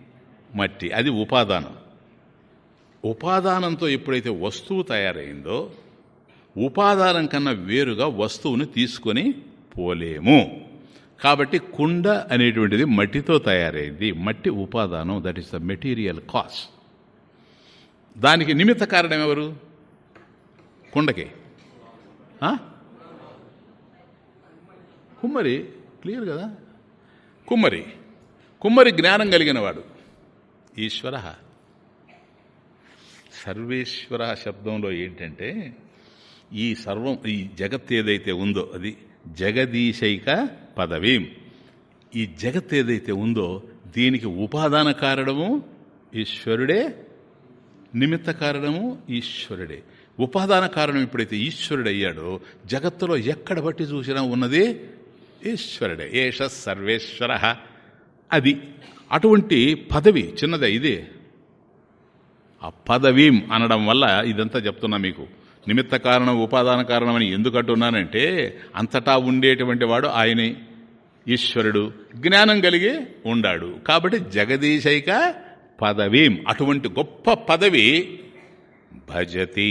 Speaker 1: మట్టి. అది ఉపాదానం. ఉపాదానంతో ఎప్పుడైతే వస్తువు తయారైందో ఉపాదానం కన్నా వేరుగా వస్తువును తీసుకొని పోలేము. కాబట్టి కుండ అనేటువంటిది మట్టితో తయారైంది. మట్టి ఉపాదానం that is the material cause దానికి నిమిత్త కారణం ఎవరు? కుండకి. కుమ్మరి క్లియర్ కదా? కుమ్మరి. కుమ్మరి జ్ఞానం కలిగిన వాడు ఈశ్వర. సర్వేశ్వర శబ్దంలో ఏంటంటే ఈ సర్వం ఈ జగత్ ఏదైతే ఉందో అది జగదీశైక పదవీం. ఈ జగత్ ఏదైతే ఉందో దీనికి ఉపాదాన కారణము ఈశ్వరుడే నిమిత్త కారణము ఈశ్వరుడే. ఉపాదాన కారణం ఎప్పుడైతే ఈశ్వరుడయ్యాడో జగత్తులో ఎక్కడ బట్టి చూసినా ఉన్నది ఈశ్వరుడే ఏష సర్వేశ్వర. అది అటువంటి పదవి చిన్నదే ఇది. ఆ పదవీం అనడం వల్ల ఇదంతా చెప్తున్నా మీకు. నిమిత్త కారణం ఉపాదాన కారణం అని ఎందుకు అంటున్నానంటే అంతటా ఉండేటువంటి వాడు ఆయనే. ఈశ్వరుడు జ్ఞానం కలిగి ఉండాడు. కాబట్టి జగదీశైక పదవీం అటువంటి గొప్ప పదవి భజతి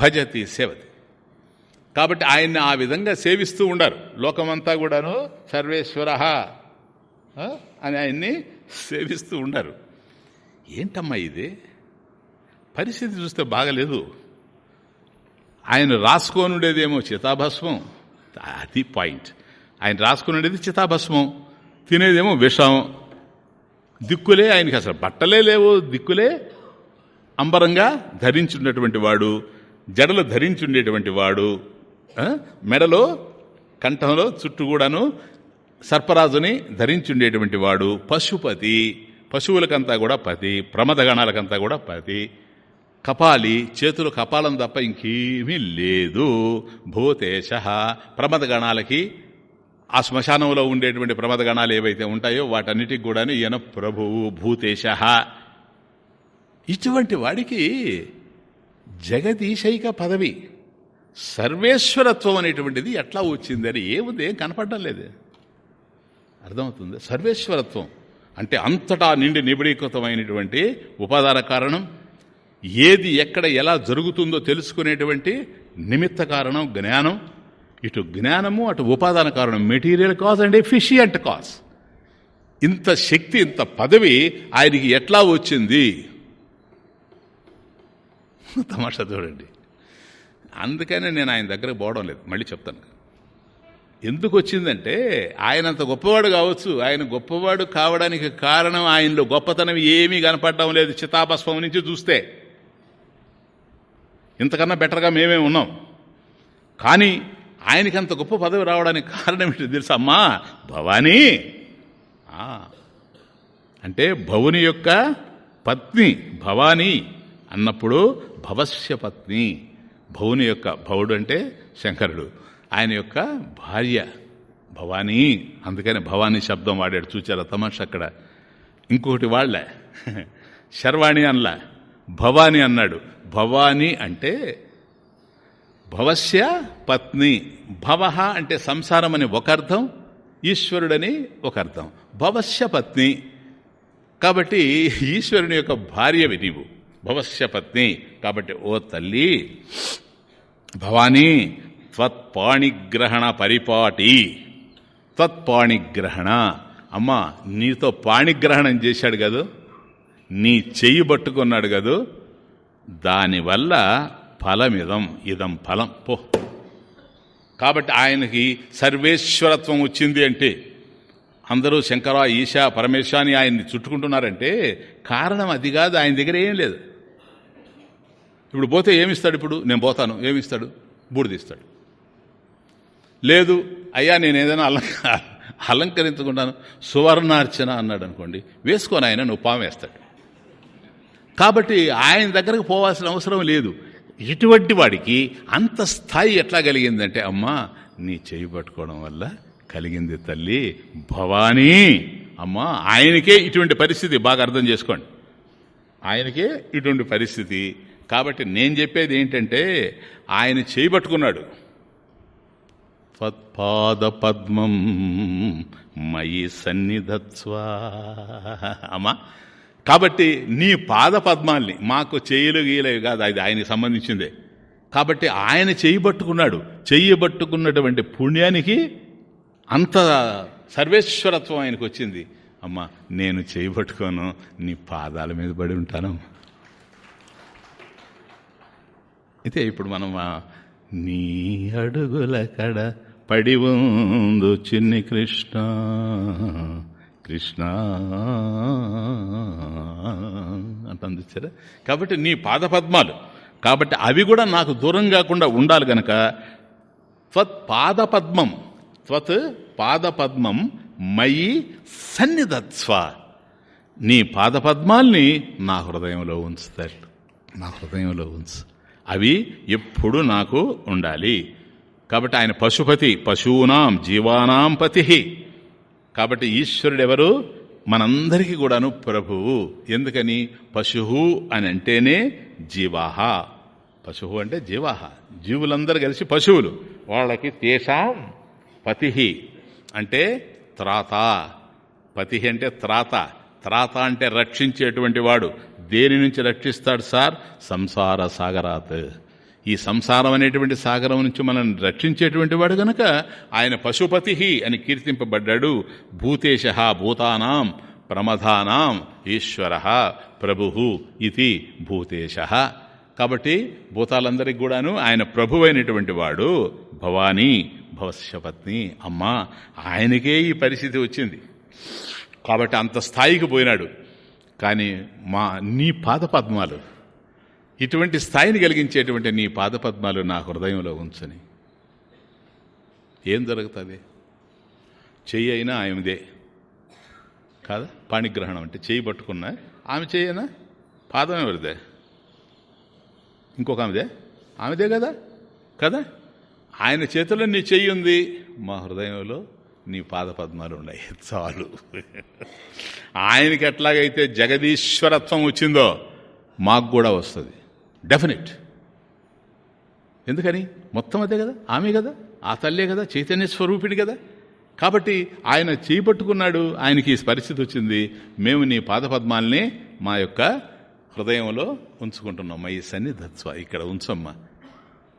Speaker 1: భజతి సేవతి. కాబట్టి ఆయన్ని ఆ విధంగా సేవిస్తూ ఉండారు. లోకమంతా కూడాను సర్వేశ్వర అని ఆయన్ని సేవిస్తూ ఉండారు. ఏంటమ్మా ఇది? పరిస్థితి చూస్తే బాగలేదు. ఆయన రాసుకొని ఉండేదేమో చితాభస్మం. అది పాయింట్. ఆయన రాసుకొని ఉండేది చితాభస్మం. తినేదేమో విషం. దిక్కులే ఆయనకి అసలు బట్టలే లేవు దిక్కులే. అంబరంగా ధరించున్నటువంటి వాడు జడలు ధరించుండేటువంటి వాడు. మెడలో కంఠంలో చుట్టూ కూడాను సర్పరాజుని ధరించుండేటువంటి వాడు పశుపతి. పశువులకంతా కూడా పతి ప్రమదగణాలకంతా కూడా పతి. కపాలి చేతులు కపాలం తప్ప ఇంకేమీ లేదు. భూతేశ ప్రమదగణాలకి ఆ శ్మశానంలో ఉండేటువంటి ప్రమదగణాలు ఏవైతే ఉంటాయో వాటన్నిటికి కూడా ఈయన ప్రభువు భూతేశ. ఇటువంటి వాడికి జగదీశైక పదవి. సర్వేశ్వరత్వం అనేటువంటిది ఎట్లా వచ్చిందని ఏముంది ఏం కనపడడం లేదు. అర్థమవుతుంది? సర్వేశ్వరత్వం అంటే అంతటా నిండి నిబిడీకృతమైనటువంటి ఉపాదాన కారణం ఏది ఎక్కడ ఎలా జరుగుతుందో తెలుసుకునేటువంటి నిమిత్త కారణం జ్ఞానం. ఇటు జ్ఞానము అటు ఉపాదాన కారణం material cause and efficient cause. ఇంత శక్తి ఇంత పదవి ఆయనకి ఎట్లా వచ్చింది? తమాషా చూడండి. అందుకనే నేను ఆయన దగ్గరకు పోవడం లేదు. మళ్ళీ చెప్తాను. ఎందుకు వచ్చిందంటే ఆయన అంత గొప్పవాడు కావచ్చు ఆయన గొప్పవాడు కావడానికి కారణం ఆయనలో గొప్పతనం ఏమీ కనపడడం లేదు చితాభస్వం నుంచి చూస్తే. ఇంతకన్నా బెటర్గా మేమే ఉన్నాం. కానీ ఆయనకి అంత గొప్ప పదవి రావడానికి కారణం ఏంటి తెలుసమ్మా భవానీ! అంటే భవుని యొక్క పత్ని భవానీ అన్నప్పుడు భవస్య పత్ని. భవుని యొక్క భవుడు అంటే శంకరుడు. ఆయన యొక్క భార్య భవానీ. అందుకని భవానీ శబ్దం వాడాడు. చూచారా తమాష అక్కడ? ఇంకొకటి వాళ్ళే. (laughs) శర్వాణి అనలా. భవాని అన్నాడు. భవాని అంటే భవస్య పత్ని. భవ అంటే సంసారం అని ఒక అర్థం ఈశ్వరుడని ఒక అర్థం భవస్య పత్ని. కాబట్టి ఈశ్వరుని యొక్క భార్యవి నీవు. భవస్య పత్ని. కాబట్టి ఓ తల్లి భవానీ త్వత్పాణిగ్రహణ పరిపాటి. త్వత్పాణిగ్రహణ. అమ్మా నీతో పాణిగ్రహణం చేశాడు కదూ? నీ చెయ్యి పట్టుకున్నాడు కదూ? దానివల్ల ఫలమిదం ఇదం ఫలం. పో. కాబట్టి ఆయనకి సర్వేశ్వరత్వం వచ్చింది అంటే అందరూ శంకర ఈశా పరమేశ ఆయన్ని చుట్టుకుంటున్నారంటే కారణం అది కాదు ఆయన దగ్గర ఏం లేదు. ఇప్పుడు పోతే ఏమిస్తాడు ఇప్పుడు? నేను పోతాను. ఏమిస్తాడు? బూడిదిస్తాడు. లేదు అయ్యా నేను ఏదైనా అలంక అలంకరించుకుంటాను. సువర్ణార్చన అన్నాడు అనుకోండి వేసుకొని ఆయన నువ్వు పామేస్తాడు కాబట్టి ఆయన దగ్గరకు పోవాల్సిన అవసరం లేదు. ఇటువంటి వాడికి అంత స్థాయి ఎట్లా కలిగిందంటే అమ్మా నీ చేయి పట్టుకోవడం వల్ల కలిగింది తల్లి. భవానీ! అమ్మా ఆయనకే ఇటువంటి పరిస్థితి బాగా అర్థం చేసుకోండి. ఆయనకే ఇటువంటి పరిస్థితి కాబట్టి నేను చెప్పేది ఏంటంటే ఆయన చేయి పట్టుకున్నాడు పద్మం మయి సన్నిధత్వా అమ్మా కాబట్టి నీ పాద పద్మాల్ని మాకు చేయలు గీయలేవు కాదు అది ఆయనకి సంబంధించిందే. కాబట్టి ఆయన చేయబట్టుకున్నాడు. పట్టుకున్నాడు పట్టుకున్నటువంటి పుణ్యానికి అంత సర్వేశ్వరత్వం ఆయనకు వచ్చింది అమ్మ నేను చేయి పట్టుకోను నీ పాదాల మీద పడి ఉంటాను అయితే ఇప్పుడు మనం నీ అడుగుల కడ పడి ఉందు చిన్ని కృష్ణ. కృష్ణ అంటుంది చూసారా? కాబట్టి నీ పాదపద్మాలు. కాబట్టి అవి కూడా నాకు దూరం కాకుండా ఉండాలి గనక త్వత్ పాదపద్మం త్వత్ పాదపద్మం మయి సన్నిధత్స్వ. నీ పాదపద్మాల్ని నా హృదయంలో ఉంచుతాడు నా హృదయంలో ఉంచు. అవి ఎప్పుడు నాకు ఉండాలి. కాబట్టి ఆయన పశుపతి పశువునాం జీవానాం పతి. కాబట్టి ఈశ్వరుడు ఎవరు మనందరికీ కూడాను ప్రభువు. ఎందుకని? పశువు అని అంటేనే జీవాహ. పశువు అంటే జీవాహ. జీవులందరూ కలిసి పశువులు. వాళ్ళకి తేషాం పతి అంటే త్రాత. పతి అంటే త్రాత. త్రాత అంటే రక్షించేటువంటి వాడు. దేని నుంచి రక్షిస్తాడు సార్? సంసార సాగరాత్. ఈ సంసారం అనేటువంటి సాగరం నుంచి మనల్ని రక్షించేటువంటి వాడు గనక ఆయన పశుపతి అని కీర్తింపబడ్డాడు. భూతేశ భూతానాం ప్రమథానాం ఈశ్వర ప్రభు ఇది భూతేశ. కాబట్టి భూతాలందరికి కూడాను ఆయన ప్రభువైనటువంటి వాడు. భవానీ భవస్యపత్ని అమ్మా ఆయనకే ఈ పరిస్థితి వచ్చింది. కాబట్టి అంత స్థాయికి పోయినాడు. కానీ మా నీ పాదపద్మాలు ఇటువంటి స్థాయిని కలిగించేటువంటి నీ పాదపద్మాలు నా హృదయంలో ఉంచని. ఏం జరుగుతుంది? చెయ్యి అయినా ఆమెదే. కాదా? పాణిగ్రహణం అంటే చెయ్యి పట్టుకున్నా ఆమె చెయ్యనా పాదం ఎవరిదే? ఇంకొక ఆమెదే? ఆమెదే కదా? కదా? ఆయన చేతిలో నీ చెయ్యి ఉంది. మా హృదయంలో నీ పాదపద్మాలు ఉన్నాయి చాలు. ఆయనకి ఎట్లాగైతే జగదీశ్వరత్వం వచ్చిందో మాకు కూడా వస్తుంది. డెఫినెట్ ఎందుకని? మొత్తం అదే కదా? ఆమె కదా? ఆ తల్లే కదా? చైతన్య స్వరూపిణి కదా? కాబట్టి ఆయన చేపట్టుకున్నాడు ఆయనకి ఈ పరిస్థితి వచ్చింది. మేము నీ పాదపద్మాల్ని మా యొక్క హృదయంలో ఉంచుకుంటున్నాం. ఈ సన్నిధత్వ ఇక్కడ ఉంచమ్మా.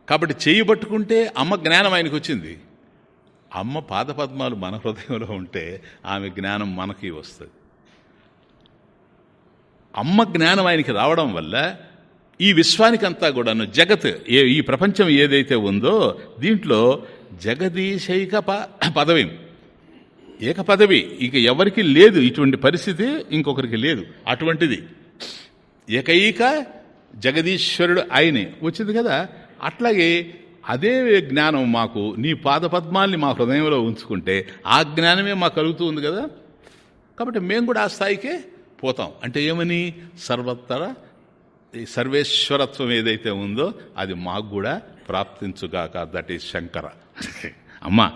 Speaker 1: కాబట్టి చేయి పట్టుకుంటే అమ్మ జ్ఞానం ఆయనకు వచ్చింది. అమ్మ పాదపద్మాలు మన హృదయంలో ఉంటే ఆమె జ్ఞానం మనకి వస్తుంది. అమ్మ జ్ఞానం ఆయనకి రావడం వల్ల ఈ విశ్వానికంతా కూడాను జగత్ ఏ ఈ ప్రపంచం ఏదైతే ఉందో దీంట్లో జగదీశైక పదవి. ఏక పదవి. ఇక ఎవరికి లేదు ఇటువంటి పరిస్థితి ఇంకొకరికి లేదు. అటువంటిది. ఏకైక జగదీశ్వరుడు ఆయనే. వచ్చింది కదా? అట్లాగే అదే జ్ఞానం మాకు. నీ పాదపద్మాల్ని మా హృదయంలో ఉంచుకుంటే ఆ జ్ఞానమే మాకు కలుగుతూ ఉంది కదా? కాబట్టి మేము కూడా ఆ స్థాయికే పోతాం. అంటే ఏమని? సర్వత్ర ఈ సర్వేశ్వరత్వం ఏదైతే ఉందో అది మాకు కూడా ప్రాప్తించుగాక. That is Shankara. అమ్మా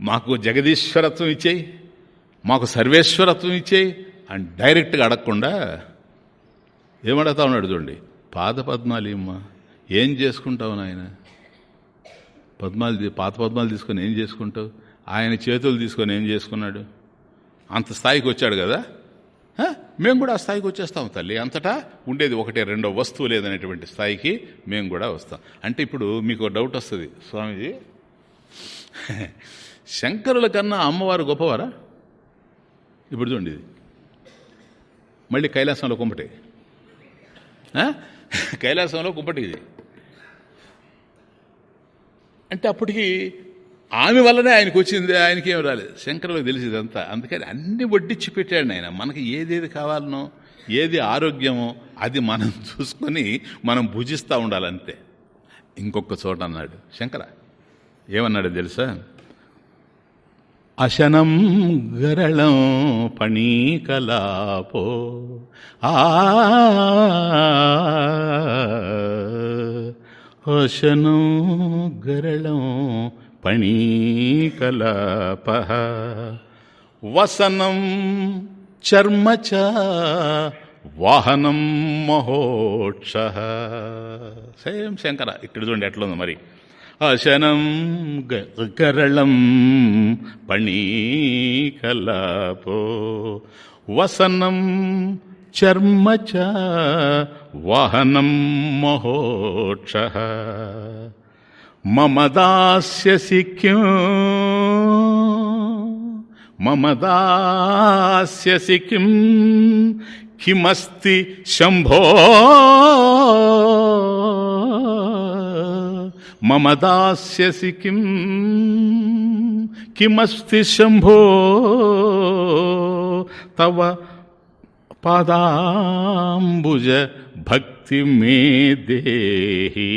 Speaker 1: మాకు జగదీశ్వరత్వం ఇచ్చేయి. మాకు సర్వేశ్వరత్వం ఇచ్చేయి. అండ్ డైరెక్ట్గా అడగకుండా ఏమడతా ఉన్నాడు చూడండి. పాదపద్మాలు ఏమ్మా ఏం చేసుకుంటావు నాయన? పద్మాలు పాత పద్మాలు తీసుకొని ఏం చేసుకుంటావు? ఆయన చేతులు తీసుకొని ఏం చేసుకున్నాడు? అంత స్థాయికి వచ్చాడు కదా? మేము కూడా ఆ స్థాయికి వచ్చేస్తాం తల్లి. అంతటా ఉండేది ఒకటే రెండో వస్తువు లేదనేటువంటి స్థాయికి మేము కూడా వస్తాం. అంటే ఇప్పుడు మీకు డౌట్ వస్తుంది. స్వామిజీ శంకరుల కన్నా అమ్మవారు గొప్పవారా? ఇప్పుడు చూడండి ఇది. మళ్ళీ కైలాసంలో కుంపటి. కైలాసంలో కుంపటి ఇది. అంటే అప్పటికి ఆమె వల్లనే ఆయనకు వచ్చింది ఆయనకి ఏం రాలేదు. శంకరులకు తెలిసి ఇదంతా. అందుకని అన్ని వడ్డిచ్చి పెట్టాడు ఆయన మనకి ఏదేది కావాలనో ఏది ఆరోగ్యమో అది మనం (laughs) చూసుకొని మనం భుజిస్తూ ఉండాలంతే. ఇంకొక చోట అన్నాడు. శంకర ఏమన్నాడు తెలుసా? అశనం గరళం పణీకలాపో అశనం గరళం పణీకలాప వసనం చర్మచ వాహనం మహోక్ష సేమ్ శంకర ఇక్కడ చూడండి ఎట్లుంది మరి? అశనం కరళం పణీకలాపో వసనం చర్మ చ వాహనం మహోక్ష మమ దాస్యసి కిం మమ దాస్యసి కిం కిమస్తి శంభో మమ దాస్యసి కిం కిమస్తి శంభో తవ పాదాంబుజ భక్తి మే దేహి.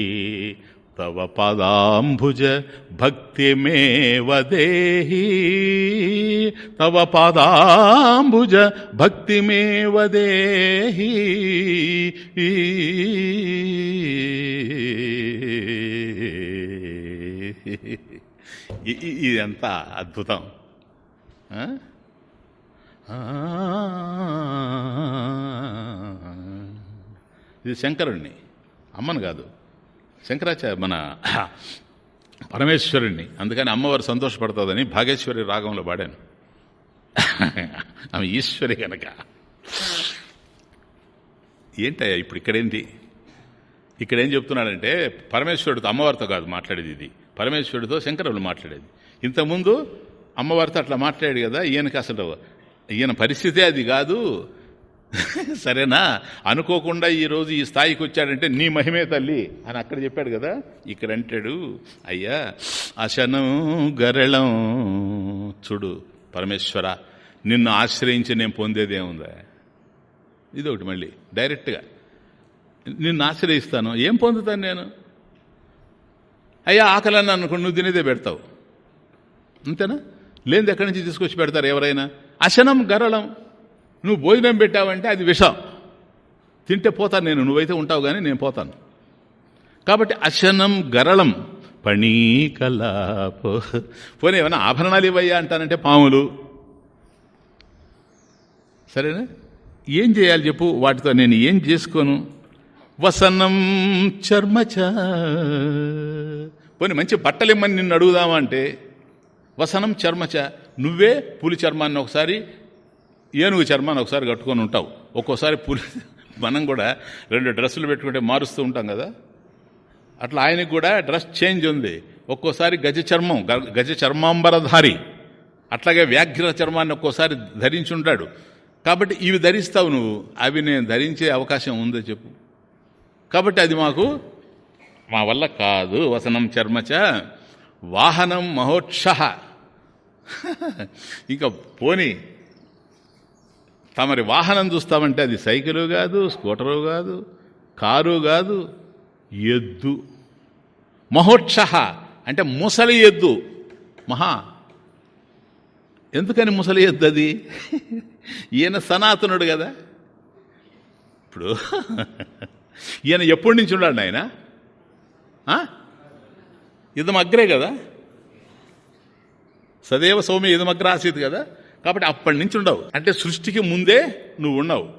Speaker 1: తవ పాదాంబుజ భక్తి మే వదేహి తవ పాదాంబుజ భక్తి మే వదేహి ఇదంతా అద్భుతం. ఇది శంకరుణ్ణి అమ్మను కాదు శంకరాచార్య మన పరమేశ్వరుణ్ణి. అందుకని అమ్మవారు సంతోషపడుతుందని భాగేశ్వరి రాగంలో పాడాను. ఆమె ఈశ్వరి కనుక ఏంటయ్యా ఇప్పుడు ఇక్కడేంటి? ఇక్కడ ఏం చెప్తున్నాడంటే పరమేశ్వరుడితో అమ్మవారితో కాదు మాట్లాడేది ఇది. పరమేశ్వరుడితో శంకరులు మాట్లాడేది. ఇంతకుముందు అమ్మవారితో అట్లా మాట్లాడాడు కదా ఈయనకి అసలు ఈయన పరిస్థితే అది కాదు. సరేనా? అనుకోకుండా ఈరోజు ఈ స్థాయికి వచ్చాడంటే నీ మహిమే తల్లి అని అక్కడ చెప్పాడు కదా? ఇక్కడ అంటాడు అయ్యా అశనం గరళం చూడు పరమేశ్వర నిన్ను ఆశ్రయించి నేను పొందేదేముందా ఇదొకటి మళ్ళీ డైరెక్ట్గా. నిన్ను ఆశ్రయిస్తాను ఏం పొందుతాను నేను? అయ్యా ఆకలని అనుకో నువ్వు తినేదే పెడతావు. అంతేనా? లేనిది ఎక్కడి నుంచి తీసుకొచ్చి పెడతారు ఎవరైనా? అశనం గరళం నువ్వు భోజనం పెట్టావంటే అది విషం. తింటే పోతాను నేను నువ్వైతే ఉంటావు కానీ నేను పోతాను. కాబట్టి అశనం గరళం పణీకలాపో. పోనీ ఏమైనా ఆభరణాలు ఇవ్వయ్యా అంటానంటే పాములు. సరేనా? ఏం చేయాలి చెప్పు? వాటితో నేను ఏం చేసుకోను? వసనం చర్మచ. పోనీ మంచి బట్టలిమ్మని నిన్ను అడుగుదామా అంటే వసనం చర్మచ. నువ్వే పులి చర్మాన్ని ఒకసారి ఏనుగు చర్మాన్ని ఒకసారి కట్టుకొని ఉంటావు. ఒక్కోసారి పులి మనం కూడా రెండు డ్రెస్సులు పెట్టుకుంటే మారుస్తూ ఉంటాం కదా. అట్లా ఆయనకు కూడా డ్రెస్ చేంజ్ ఉంది. ఒక్కోసారి గజ చర్మం గజ చర్మాంబరధారి అట్లాగే వ్యాఘ్ర చర్మాన్ని ఒక్కోసారి ధరించి ఉంటాడు. కాబట్టి ఇవి ధరిస్తావు నువ్వు. అవి నేను ధరించే అవకాశం ఉందో చెప్పు. కాబట్టి అది మాకు మా వల్ల కాదు. వసనం చర్మచ వాహనం మహోక్ష. (laughs) ఇంకా పోని తమరి వాహనం చూస్తామంటే అది సైకిలు కాదు స్కూటరు కాదు కారు కాదు ఎద్దు. మహోత్స అంటే ముసలి ఎద్దు. మహా. ఎందుకని ముసలి ఎద్దు అది? (laughs) ఈయన సనాతనుడు కదా. ఇప్పుడు (laughs) ఈయన ఎప్పటి నుంచి ఉన్నాడు ఆయన ఇదమగ్రే కదా? సదేవ సౌమ్య ఇదమగ్రాసీత్ కదా? కాబట్టి అప్పటి నుంచి ఉండవు. అంటే సృష్టికి ముందే నువ్వు ఉన్నావు.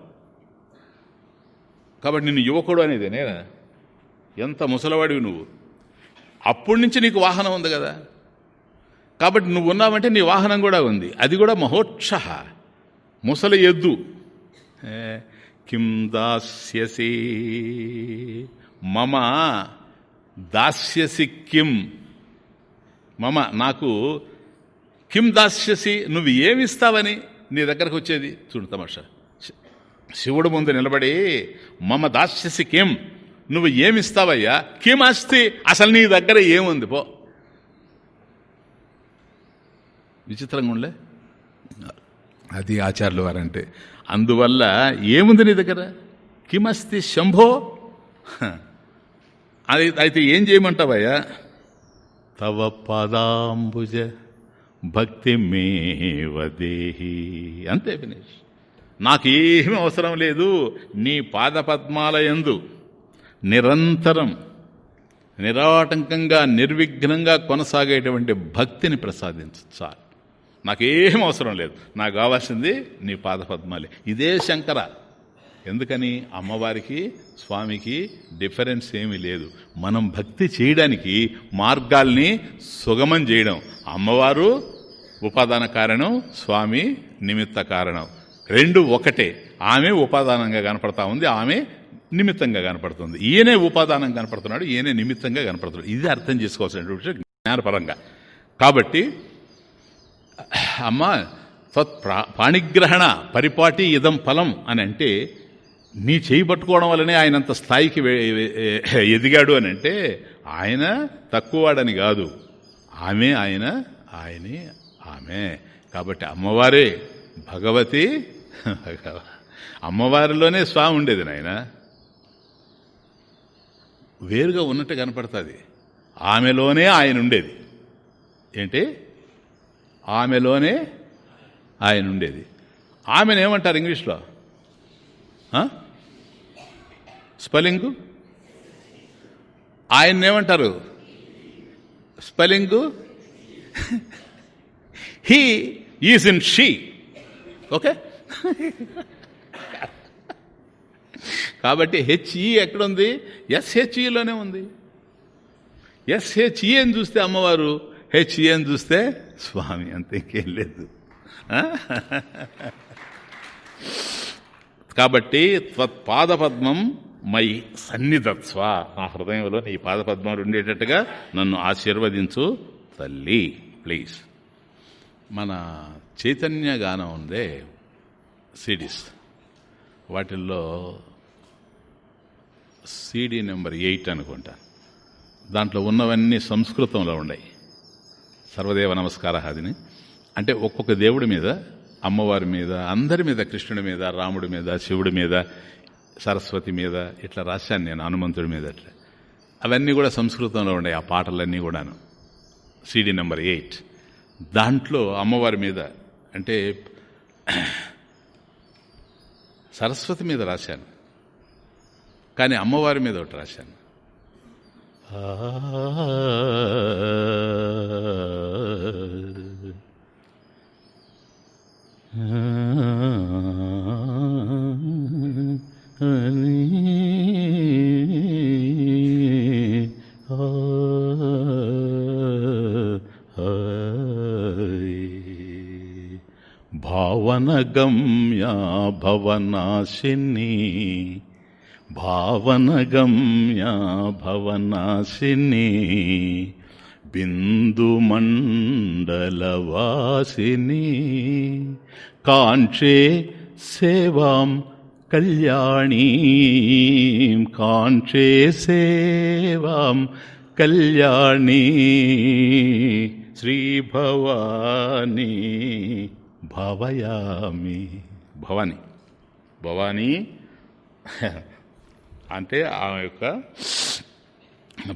Speaker 1: కాబట్టి నిన్ను యువకుడు అనేది నేనా? ఎంత ముసలవాడివి నువ్వు. అప్పటి నుంచి నీకు వాహనం ఉంది కదా? కాబట్టి నువ్వు ఉన్నావంటే నీ వాహనం కూడా ఉంది. అది కూడా మహోక్ష. ముసలి ఎద్దు. కిం దాస్యసి? మమ దాస్యసి కిం? మమ నాకు కిం దాస్యసి నువ్వు ఏమిస్తావని నీ దగ్గరకు వచ్చేది? చూడు తమాషా. శివుడు ముందు నిలబడి మమ దాస్యసి కిం నువ్వు ఏమిస్తావయ్యా? కిం అస్తి అసలు నీ దగ్గర ఏముంది పో. విచిత్రంగా ఉండలే అది ఆచార్యులు వారంటే. అందువల్ల ఏముంది నీ దగ్గర? కిమస్తి శంభో. (laughs) అది అయితే ఏం చేయమంటావయ్యా? తవ పదాంబుజ భక్తి మేవదేహి అంతే ఫినిష్ నాకేమీ అవసరం లేదు. నీ పాదపద్మాలయందు నిరంతరం నిరాటంకంగా నిర్విఘ్నంగా కొనసాగేటువంటి భక్తిని ప్రసాదించు చాలు. నాకేం అవసరం లేదు. నాకు కావాల్సింది నీ పాదపద్మాలే. ఇదే శంకర. ఎందుకని అమ్మవారికి స్వామికి డిఫరెన్స్ ఏమీ లేదు. మనం భక్తి చేయడానికి మార్గాల్ని సుగమం చేయడం. అమ్మవారు ఉపాదాన కారణం స్వామి నిమిత్త కారణం. రెండు ఒకటే. ఆమె ఉపాదానంగా కనపడతా ఉంది ఆమె నిమిత్తంగా కనపడుతుంది. ఈయనే ఉపాదానం కనపడుతున్నాడు ఈయనే నిమిత్తంగా కనపడుతున్నాడు. ఇది అర్థం చేసుకోవాల్సినటువంటి విషయం జ్ఞానపరంగా. కాబట్టి అమ్మ తత్ పాణిగ్రహణ పరిపాటి ఇదం ఫలం అని అంటే నీ చేయి పట్టుకోవడం వల్లనే ఆయనంత స్థాయికి ఎదిగాడు అని అంటే ఆయన తక్కువవాడని కాదు. ఆమె ఆయన ఆయనే ఆమె. కాబట్టి అమ్మవారే భగవతి అమ్మవారిలోనే స్వామి ఉండేది నాయన. వేరుగా ఉన్నట్టు కనపడుతుంది. ఆమెలోనే ఆయన ఉండేది. ఏంటి? ఆమెలోనే ఆయన ఉండేది. ఆమెను ఏమంటారు ఇంగ్లీష్లో? స్పెల్లింగు? ఆయన ఏమంటారు spelling? (laughs) He is in she. Okay? (laughs) కాబట్టి హెచ్ఈ ఎక్కడుంది? ఎస్హెచ్ఈలోనే ఉంది. ఎస్హెచ్ఈ అని చూస్తే అమ్మవారు హెచ్ఈ అని చూస్తే స్వామి అంత ఇంకేం లేదు (laughs) కాబట్టి త్వత్పాదపద్మం మై సన్నిధత్స్వ. నా హృదయంలో నీ పాదపద్మాలు ఉండేటట్టుగా నన్ను ఆశీర్వదించు తల్లి ప్లీజ్. మన చైతన్య గానం ఉందే సిడీస్. వాటిల్లో సీడీ నెంబర్ ఎయిట్ అనుకుంటా. దాంట్లో ఉన్నవన్నీ సంస్కృతంలో ఉన్నాయి సర్వదేవ నమస్కార అదిని అంటే ఒక్కొక్క దేవుడి మీద అమ్మవారి మీద అందరి మీద కృష్ణుడి మీద రాముడి మీద శివుడి మీద సరస్వతి మీద ఇట్లా రాశాను నేను హనుమంతుడి మీద అట్లా. అవన్నీ కూడా సంస్కృతంలో ఉన్నాయి ఆ పాటలన్నీ కూడాను. CD number eight. దాంట్లో అమ్మవారి మీద అంటే సరస్వతి మీద రాశాను. కానీ అమ్మవారి మీద ఒకటి రాశాను. భావనగమ్యా భవనాశిని భావనగమ్యా భవనాశిని బిందుమండలవాసిని. కాంక్షే సేవాం కళ్యాణీ కాంక్షే సేవాం కళ్యాణీ శ్రీభవానీ భవయామి భవాని భవానీ అంటే ఆ యొక్క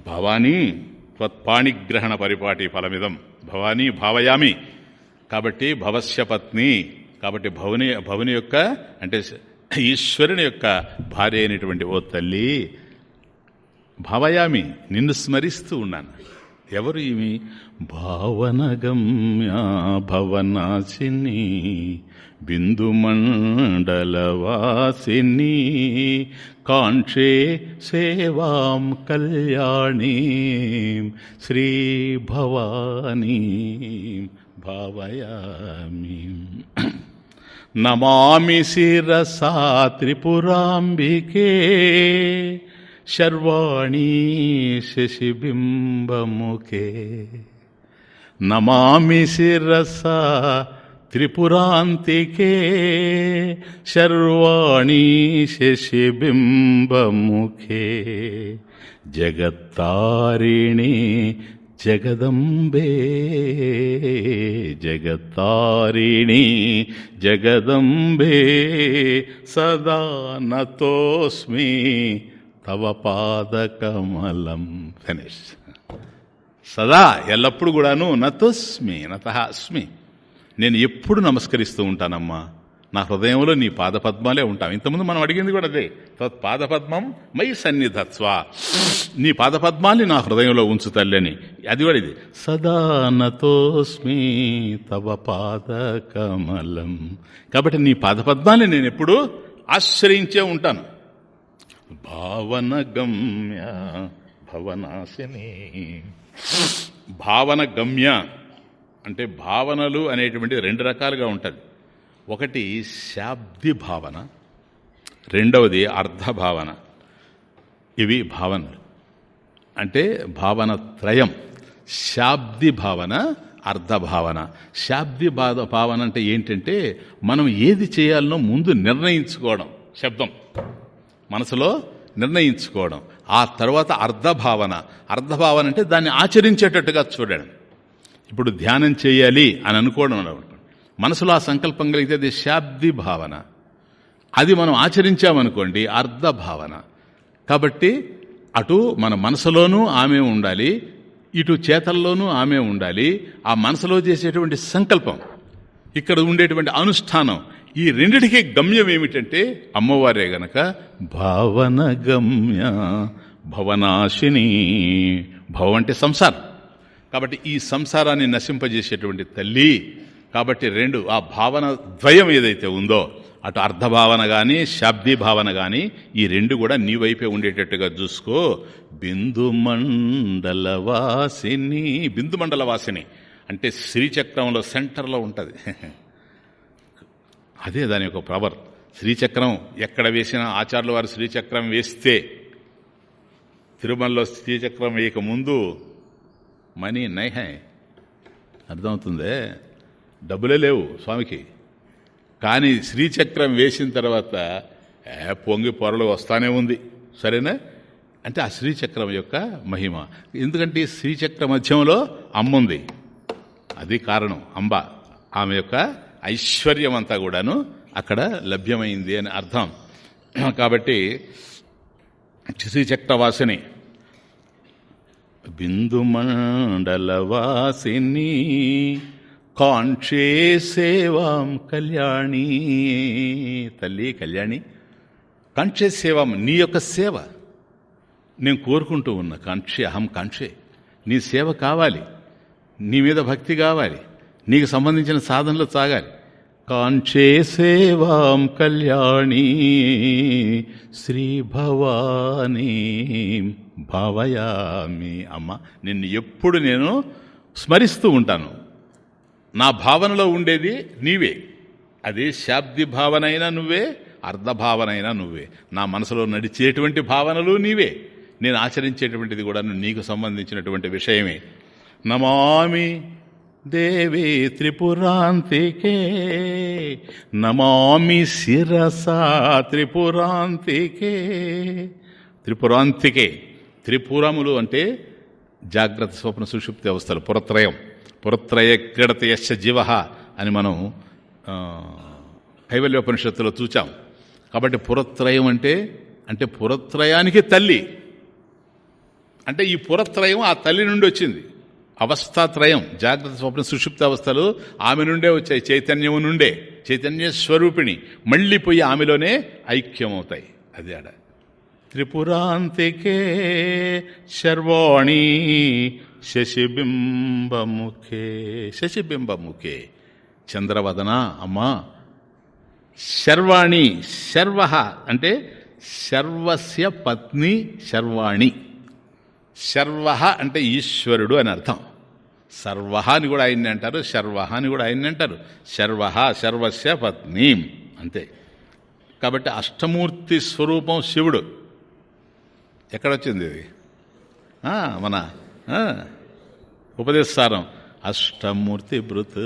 Speaker 1: భవానీ త్వత్పాణిగ్రహణ పరిపాటి ఫలమిదం. భవానీ భావయామి. కాబట్టి భవస్య పత్ని కాబట్టి భవని భవని యొక్క అంటే ఈశ్వరుని యొక్క భార్య అయినటువంటి ఓ తల్లి భావయామి నిన్ను స్మరిస్తూ ఉన్నాను. ఎవరు ఈమె? భావనగమ్య భవనాశిని బిందుమండలవాసిని కాంక్షే సేవాం కళ్యాణీ శ్రీభవానీ భావయామి. నమామి శిరసా త్రిపురాంబికే శర్వాణీ శశిబింబముఖే నమామి శిరసా త్రిపురాంతికే శర్వాణీ శశిబింబముఖే జగత్తారిణి జగదంబే జగత్తారిణి జగదంబే సదా నతోస్మి తవ పాదకమలం. ఫినిష్ సదా ఎల్లప్పుడు కూడాను నతోస్మి నత అస్మి. నేను ఎప్పుడు నమస్కరిస్తూ ఉంటానమ్మా? నా హృదయంలో నీ పాదపద్మాలే ఉంటాం. ఇంతకుముందు మనం అడిగింది కూడా అదే. పాదపద్మం మై సన్నిధత్వ నీ పాదపద్మాల్ని నా హృదయంలో ఉంచు తల్లని అది కూడా ఇది. సదానతోస్మి తవ పాదకమలం. కాబట్టి నీ పాదపద్మాల్ని నేను ఎప్పుడు ఆశ్రయించే ఉంటాను. భావన గమ్య భవనాశిని. భావన గమ్య అంటే భావనలు అనేటువంటి రెండు రకాలుగా ఉంటుంది. ఒకటి శాబ్ది భావన రెండవది అర్థభావన. ఇవి భావనలు. అంటే భావన త్రయం శాబ్ది భావన అర్థభావన. శాబ్ది భావ భావన అంటే ఏంటంటే మనం ఏది చేయాలనో ముందు నిర్ణయించుకోవడం శబ్దం. మనసులో నిర్ణయించుకోవడం. ఆ తర్వాత అర్ధభావన అర్ధభావన అంటే దాన్ని ఆచరించేటట్టుగా చూడడం. ఇప్పుడు ధ్యానం చేయాలి అని అనుకోవడం మనసులో ఆ సంకల్పం కలిగితే అది శాబ్ది భావన. అది మనం ఆచరించామనుకోండి అర్ధ భావన. కాబట్టి అటు మన మనసులోనూ ఆమె ఉండాలి ఇటు చేతల్లోనూ ఆమె ఉండాలి ఆ మనసులో చేసేటువంటి సంకల్పం ఇక్కడ ఉండేటువంటి అనుష్ఠానం ఈ రెండిటికి గమ్యం ఏమిటంటే అమ్మవారే గనక భావన గమ్య భవనాశిని. భవ అంటే సంసారం. కాబట్టి ఈ సంసారాన్ని నశింపజేసేటువంటి తల్లి కాబట్టి రెండు ఆ భావన ద్వయం ఏదైతే ఉందో అటు అర్ధభావన కానీ శాబ్దీ భావన కానీ ఈ రెండు కూడా నీ వైపే ఉండేటట్టుగా చూసుకో. బిందు మండల వాసిని బిందు వాసిని. అంటే శ్రీచక్రంలో సెంటర్లో ఉంటుంది. (laughs) అదే దాని యొక్క ప్రవర్ శ్రీచక్రం ఎక్కడ వేసినా ఆచార్యుల వారు శ్రీచక్రం వేస్తే తిరుమలలో శ్రీచక్రం వేయక ముందు మనీ నైహే. అర్థమవుతుందే? డబ్బులే లేవు స్వామికి. కానీ శ్రీచక్రం వేసిన తర్వాత పొంగి పొరలు వస్తానే ఉంది. సరేనా? అంటే ఆ శ్రీచక్రం యొక్క మహిమ. ఎందుకంటే శ్రీచక్ర మధ్యంలో అమ్ముంది అది కారణం. అంబ. ఆమె యొక్క ఐశ్వర్యం అంతా కూడాను అక్కడ లభ్యమైంది అని అర్థం. కాబట్టి శ్రీచక్రవాసిని బిందుమండలవాసిని కాంక్షే సేవాం కళ్యాణి. తల్లి కళ్యాణి కాంక్షే సేవాం నీ యొక్క సేవ. నేను కోరుకుంటూ ఉన్నా కాంక్షే అహం కాంక్షే. నీ సేవ కావాలి. నీ మీద భక్తి కావాలి. నీకు సంబంధించిన సాధనలు సాగాలి. కాంక్షే సేవాం కళ్యాణి. శ్రీ భవానీ భావయామి. అమ్మ నిన్ను ఎప్పుడు నేను స్మరిస్తూ ఉంటాను. నా భావనలో ఉండేది నీవే. అది శాబ్ది భావనైనా నువ్వే అర్ధభావనైనా నువ్వే. నా మనసులో నడిచేటువంటి భావనలు నీవే. నేను ఆచరించేటువంటిది కూడా నీకు సంబంధించినటువంటి విషయమే. నమామి దేవి త్రిపురాంతికే. నమామి శిరస త్రిపురాంతికే. త్రిపురాంతికే. త్రిపురములు అంటే జాగ్రత్త స్వప్న సుషుప్తి అవస్థలు పురత్రయం. పురత్రయ క్రీడత యశ జీవ అని మనం కైవల్యోపనిషత్తులో చూచాం. కాబట్టి పురత్రయం అంటే అంటే పురత్రయానికి తల్లి. అంటే ఈ పురత్రయం ఆ తల్లి నుండి వచ్చింది. అవస్థాత్రయం జాగ్రత్త స్వప్న సుషుప్త అవస్థలు ఆమె నుండే వచ్చాయి చైతన్యం నుండే. చైతన్య స్వరూపిణి. మళ్ళీ పోయి ఆమెలోనే ఐక్యమవుతాయి. అది ఆడ. త్రిపురాంతికే శర్వాణి శశిబింబముఖే శశిబింబముఖే. చంద్రవదన అమ్మా. శర్వాణి శర్వ అంటే శర్వస్య పత్ని శర్వాణి. శర్వ అంటే ఈశ్వరుడు అని అర్థం. సర్వ అని కూడా ఆయన్ని అంటారు శర్వ అని కూడా ఆయన్ని అంటారు. శర్వ శర్వస్య పత్ని అంతే. కాబట్టి అష్టమూర్తి స్వరూపం శివుడు. ఎక్కడొచ్చింది ఇది? మన ఆ, ఉపదేశారం అష్టమూర్తి భృత్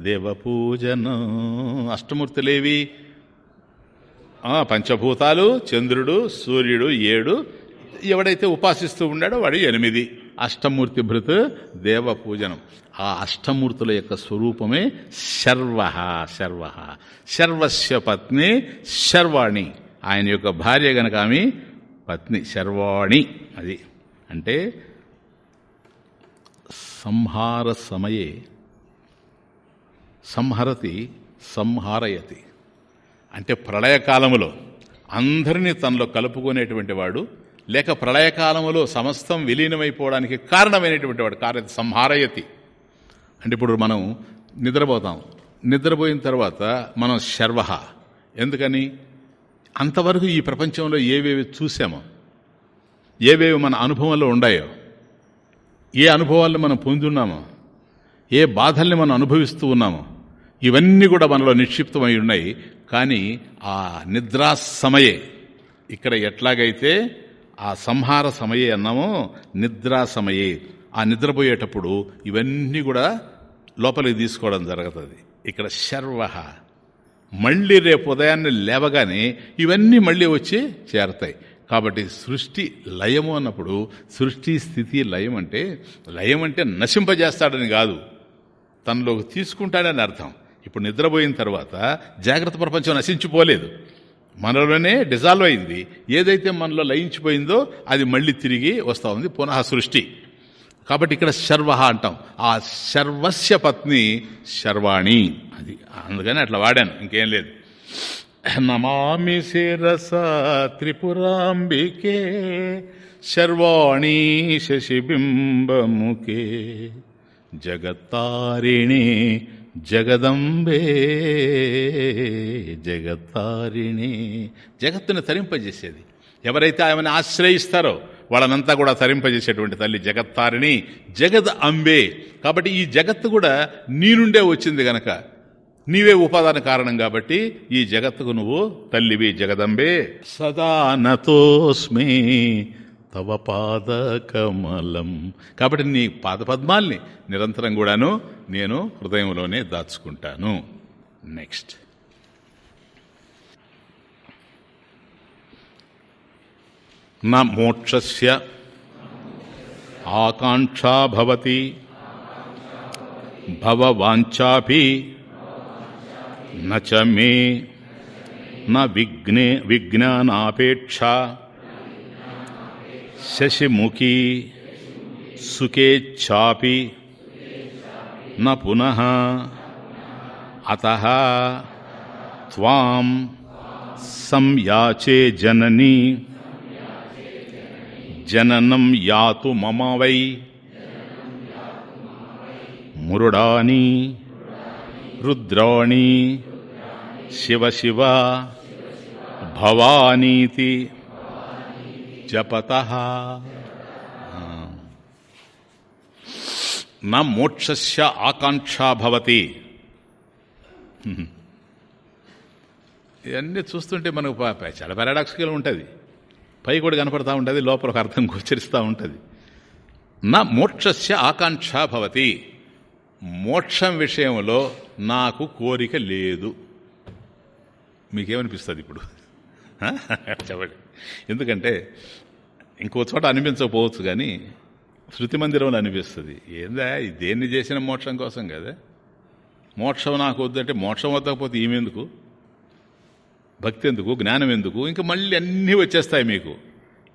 Speaker 1: దేవపూజను. అష్టమూర్తులేవి? పంచభూతాలు చంద్రుడు సూర్యుడు ఏడు. ఎవడైతే ఉపాసిస్తూ ఉన్నాడో వాడు ఎనిమిది. అష్టమూర్తి భృత్ దేవ పూజనం ఆ అష్టమూర్తుల యొక్క స్వరూపమే శర్వ శర్వ శర్వస్య పత్ని శర్వాణి. ఆయన యొక్క భార్య గనక ఆమె పత్ని శర్వాణి. అది. అంటే సంహార సమయే. సంహరతి సంహారయతి. అంటే ప్రళయకాలములో అందరినీ తనలో కలుపుకునేటువంటి వాడు లేక ప్రళయకాలములో సమస్తం విలీనమైపోవడానికి కారణమైనటువంటి వాడు కార్యతి సంహారయతి. అంటే ఇప్పుడు మనం నిద్రపోతాం. నిద్రపోయిన తర్వాత మనం శర్వ ఎందుకని? అంతవరకు ఈ ప్రపంచంలో ఏవేవి చూసామో ఏవేవి మన అనుభవంలో ఉన్నాయో ఏ అనుభవాలను మనం పొందున్నామో ఏ బాధల్ని మనం అనుభవిస్తూ ఉన్నామో ఇవన్నీ కూడా మనలో నిక్షిప్తమై ఉన్నాయి. కానీ ఆ నిద్రా సమయే ఇక్కడ ఎట్లాగైతే ఆ సంహార సమయే అన్నామో నిద్రా సమయే ఆ నిద్రపోయేటప్పుడు ఇవన్నీ కూడా లోపలికి తీసుకోవడం జరుగుతుంది. ఇక్కడ శర్వ మళ్ళీ రేపు ఉదయాన్నే లేవగానే ఇవన్నీ మళ్ళీ వచ్చి చేరతాయి. కాబట్టి సృష్టి లయము అన్నప్పుడు సృష్టి స్థితి లయం అంటే లయం అంటే నశింపజేస్తాడని కాదు. తనలోకి తీసుకుంటాడని అర్థం. ఇప్పుడు నిద్రపోయిన తర్వాత జాగ్రత్త ప్రపంచం నశించిపోలేదు. మనలోనే డిజాల్వ్ అయింది. ఏదైతే మనలో లయించిపోయిందో అది మళ్ళీ తిరిగి వస్తూ ఉంది పునః సృష్టి. కాబట్టి ఇక్కడ శర్వ అంటాం. ఆ శర్వస్య పత్ని శర్వాణి. అది అందుకని అట్లా వాడాను ఇంకేం లేదు. నమామి శిరస త్రిపురాంబికే శర్వాణి శశిబింబముఖే జగత్తారిణి జగదంబే జగత్తారిణి జగత్తుని తరింపజేసేది. ఎవరైతే ఆమెను ఆశ్రయిస్తారో వాళ్ళనంతా కూడా తరింపజేసేటువంటి తల్లి జగత్తారిణి జగద్ అంబే. కాబట్టి ఈ జగత్తు కూడా నీ నుండే వచ్చింది గనక నీవే ఉపాదాన కారణం కాబట్టి ఈ జగత్తుకు నువ్వు తల్లివి జగదంబే. సదానతోస్మి తవ పాద కమలం కాబట్టి నీ పాద పద్మాల్ని నిరంతరం కూడాను నేను హృదయంలోనే దాచుకుంటాను. నెక్స్ట్. నా మోక్షస్య ఆకాంక్షా భవతి. భవవాంఛాపి నచ మే న విఘ్నే విజ్ఞానాపేక్ష శశిముఖీ సుఖేచ్ఛాపి న పునః అత త్వాం సంయాచే జననీ జననం యాతు మమ వై మురుడాని రుద్రాణి శివ శివ భవానీతి జపత. నా మోక్షస్య ఆకాంక్ష భవతి. ఇవన్నీ చూస్తుంటే మనకు చాలా పారాడాక్స్గా ఉంటుంది. పై కూడా కనపడతా ఉంటుంది లోపల ఒక అర్థం గోచరిస్తూ ఉంటుంది. నా మోక్షస్య ఆకాంక్ష భవతి. మోక్షం విషయంలో నాకు కోరిక లేదు. మీకేమనిపిస్తుంది ఇప్పుడు? చెప్పండి. ఎందుకంటే ఇంకో చోట అనిపించకపోవచ్చు కానీ శృతి మందిరంలో అనిపిస్తుంది. ఏందా దేన్ని చేసిన మోక్షం కోసం కదా? మోక్షం నాకు వద్దంటే మోక్షం వద్దకపోతే ఈమెందుకు? భక్తి ఎందుకు? జ్ఞానం ఎందుకు? ఇంకా మళ్ళీ అన్నీ వచ్చేస్తాయి మీకు.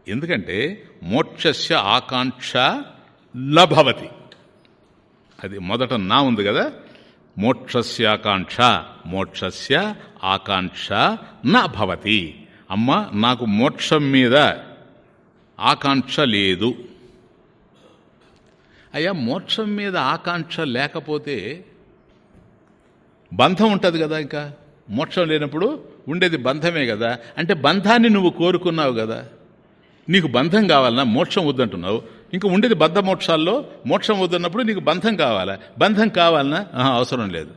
Speaker 1: ఎందుకంటే మోక్షస్య ఆకాంక్ష లభవతి. అది మొదట నా ఉంది కదా? మోక్షస్యాకాంక్ష మోక్షస్య ఆకాంక్ష నా భవతి. అమ్మ నాకు మోక్షం మీద ఆకాంక్ష లేదు. అయ్యా మోక్షం మీద ఆకాంక్ష లేకపోతే బంధం ఉంటుంది కదా ఇంకా. మోక్షం లేనప్పుడు ఉండేది బంధమే కదా. అంటే బంధాన్ని నువ్వు కోరుకున్నావు కదా. నీకు బంధం కావాలన్నా మోక్షం వద్దంటున్నావు. ఇంకా ఉండేది బద్ధ మోక్షాల్లో మోక్షం వద్దన్నప్పుడు నీకు బంధం కావాలా? బంధం కావాలన్నా అవసరం లేదు.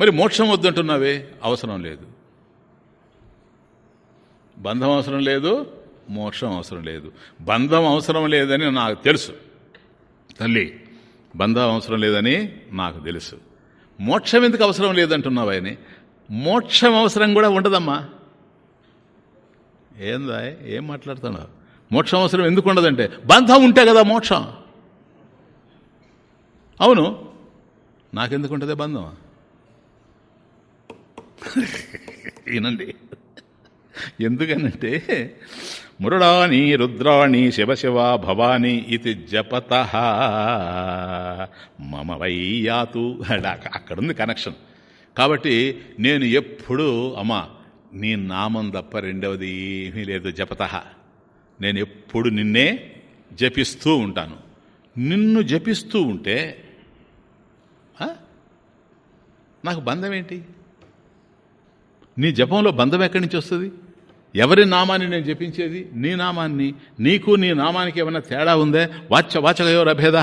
Speaker 1: మరి మోక్షం వద్దంటున్నావే? అవసరం లేదు. బంధం అవసరం లేదు మోక్షం అవసరం లేదు. బంధం అవసరం లేదని నాకు తెలుసు. తల్లి బంధం అవసరం లేదని నాకు తెలుసు. మోక్షం ఎందుకు అవసరం లేదంటున్నావు ఆయన మోక్షం అవసరం కూడా ఉండదమ్మా. ఏందా ఏం మాట్లాడుతున్నావు? మోక్షం అవసరం ఎందుకు ఉండదంటే బంధం ఉంటే కదా మోక్షం. అవును. నాకెందుకు ఉంటుంది బంధం? వినండి. ఎందుకనంటే మురుడాని రుద్రాణి శివశివ భవాని ఇది జపత. మమ వయ్యాతు అక్కడుంది కనెక్షన్ కాబట్టి నేను ఎప్పుడూ అమ్మా నీ నామం తప్ప రెండవది ఏమీ లేదు జపత. నేను ఎప్పుడు నిన్నే జపిస్తూ ఉంటాను. నిన్ను జపిస్తూ ఉంటే నాకు బంధం ఏంటి నీ జపంలో బంధం ఎక్కడి నుంచి వస్తుంది? ఎవరి నామాన్ని నేను జపించేది? నీ నామాన్ని నీకు నీ నామానికి ఏమైనా తేడా ఉందే? వాచ వాచకయో భేద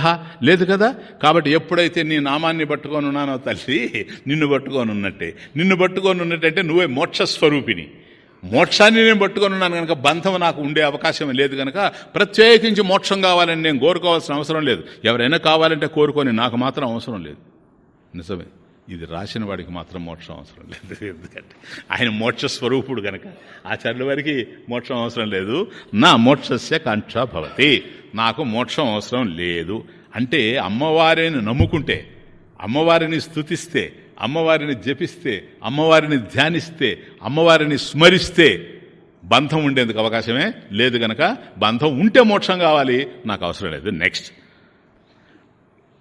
Speaker 1: లేదు కదా? కాబట్టి ఎప్పుడైతే నీ నామాన్ని పట్టుకొని ఉన్నానో తల్లి నిన్ను పట్టుకొని ఉన్నట్టే. నిన్ను పట్టుకొని ఉన్నట్టంటే నువ్వే మోక్షస్వరూపిణి. మోక్షాన్ని నేను పట్టుకొని ఉన్నాను కనుక బంధం నాకు ఉండే అవకాశం లేదు కనుక ప్రత్యేకించి మోక్షం కావాలని నేను కోరుకోవాల్సిన అవసరం లేదు. ఎవరైనా కావాలంటే కోరుకొని నాకు మాత్రం అవసరం లేదు. నిజమే. ఇది రాసిన వాడికి మాత్రం మోక్షం అవసరం లేదు. ఎందుకంటే ఆయన మోక్ష స్వరూపుడు కనుక ఆచార్యుల వారికి మోక్షం అవసరం లేదు. నా మోక్షస్య కాంక్ష భవతి. నాకు మోక్షం అవసరం లేదు. అంటే అమ్మవారిని నమ్ముకుంటే అమ్మవారిని స్థుతిస్తే అమ్మవారిని జపిస్తే అమ్మవారిని ధ్యానిస్తే అమ్మవారిని స్మరిస్తే బంధం ఉండేందుకు అవకాశమే లేదు గనక బంధం ఉంటే మోక్షం కావాలి. నాకు అవసరం లేదు. నెక్స్ట్